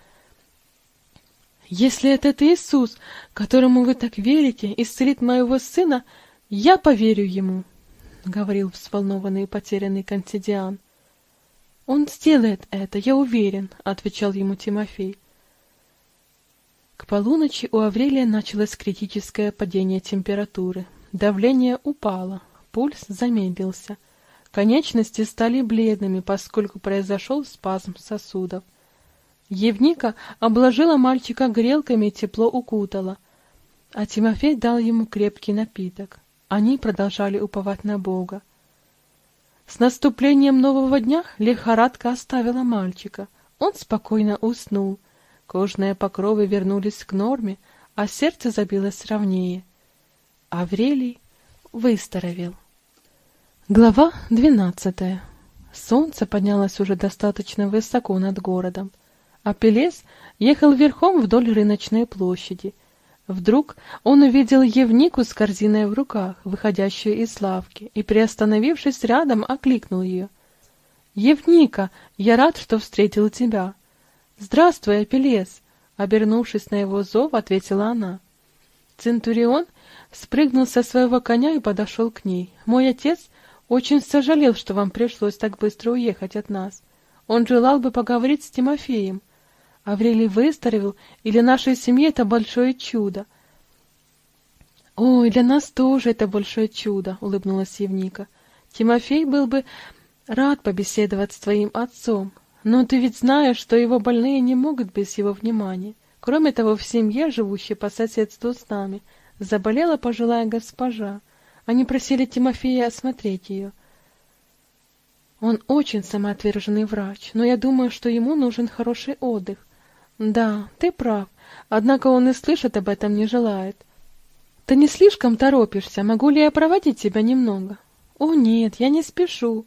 «Если этот Иисус, которому вы так верите, исцелит моего сына, я поверю ему», — говорил взволнованный и потерянный Кантидиан. «Он сделает это, я уверен», — отвечал ему Тимофей. К полуночи у Аврелия началось критическое падение температуры. Давление упало, пульс замедлился. Конечности стали бледными, поскольку произошел спазм сосудов. Евника обложила мальчика грелками и тепло укутала, а Тимофей дал ему крепкий напиток. Они продолжали уповать на Бога. С наступлением нового дня лихорадка оставила мальчика. Он спокойно уснул. Кожные покровы вернулись к норме, а сердце забилось ровнее. Аврелий выздоровел. Глава двенадцатая. Солнце поднялось уже достаточно высоко над городом. а Пелес ехал верхом вдоль рыночной площади. Вдруг он увидел Евнику с корзиной в руках, выходящую из лавки, и, приостановившись рядом, окликнул ее. «Евника, я рад, что встретил тебя!» «Здравствуй, Апеллес!» Обернувшись на его зов, ответила она. Центурион спрыгнул со своего коня и подошел к ней. «Мой отец очень сожалел, что вам пришлось так быстро уехать от нас. Он желал бы поговорить с Тимофеем. Аврелий выздоровел, и для нашей семьи это большое чудо. — Ой, для нас тоже это большое чудо, — улыбнулась Евника. — Тимофей был бы рад побеседовать с твоим отцом, но ты ведь знаешь, что его больные не могут без его внимания. Кроме того, в семье, живущей по соседству с нами, заболела пожилая госпожа. Они просили Тимофея осмотреть ее. Он очень самоотверженный врач, но я думаю, что ему нужен хороший отдых. Да, ты прав, однако он и слышать об этом не желает. Ты не слишком торопишься, могу ли я проводить тебя немного? О, нет, я не спешу.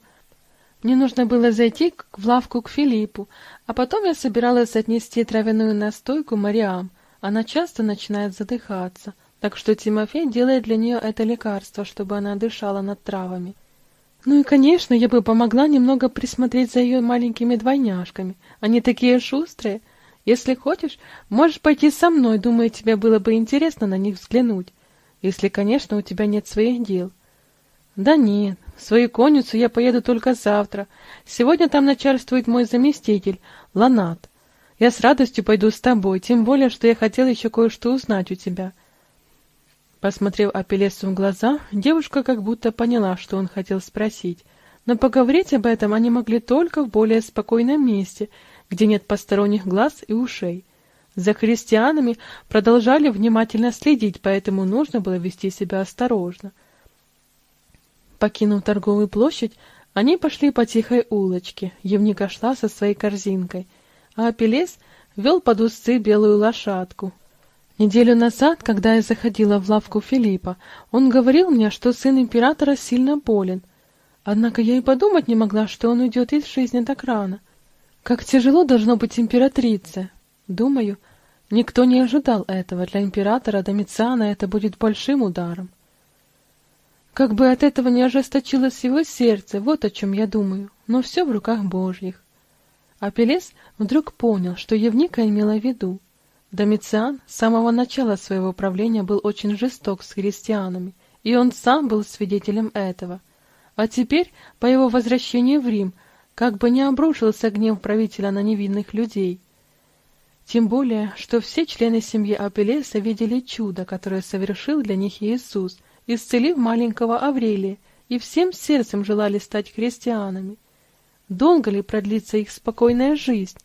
Мне нужно было зайти в лавку к Филиппу, а потом я собиралась отнести травяную настойку Мариам. Она часто начинает задыхаться, так что Тимофей делает для нее это лекарство, чтобы она дышала над травами. Ну и, конечно, я бы помогла немного присмотреть за ее маленькими двойняшками. Они такие шустрые. Если хочешь, можешь пойти со мной, думаю, тебе было бы интересно на них взглянуть. Если, конечно, у тебя нет своих дел. Да нет, в свою конницу я поеду только завтра. Сегодня там начальствует мой заместитель, Ланат. Я с радостью пойду с тобой, тем более, что я хотела еще кое-что узнать у тебя. Посмотрев Апеллесу в глаза, девушка как будто поняла, что он хотел спросить, но поговорить об этом они могли только в более спокойном месте — где нет посторонних глаз и ушей. За христианами продолжали внимательно следить, поэтому нужно было вести себя осторожно. Покинув торговую площадь, они пошли по тихой улочке. Евника шла со своей корзинкой, а Апеллес вел под узцы белую лошадку. Неделю назад, когда я заходила в лавку Филиппа, он говорил мне, что сын императора сильно болен. Однако я и подумать не могла, что он уйдет из жизни так рано. Как тяжело должно быть императрице. Думаю, никто не ожидал этого. Для императора Домициана это будет большим ударом. Как бы от этого не ожесточилось его сердце, вот о чем я думаю, но все в руках Божьих. Апеллес вдруг понял, что Евника имела в виду. Домициан с самого начала своего правления был очень жесток с христианами, и он сам был свидетелем этого. А теперь, по его возвращении в Рим, как бы не обрушился гнев правителя на невинных людей. Тем более, что все члены семьи Апеллеса видели чудо, которое совершил для них Иисус, исцелив маленького Аврелия, и всем сердцем желали стать христианами. Долго ли продлится их спокойная жизнь?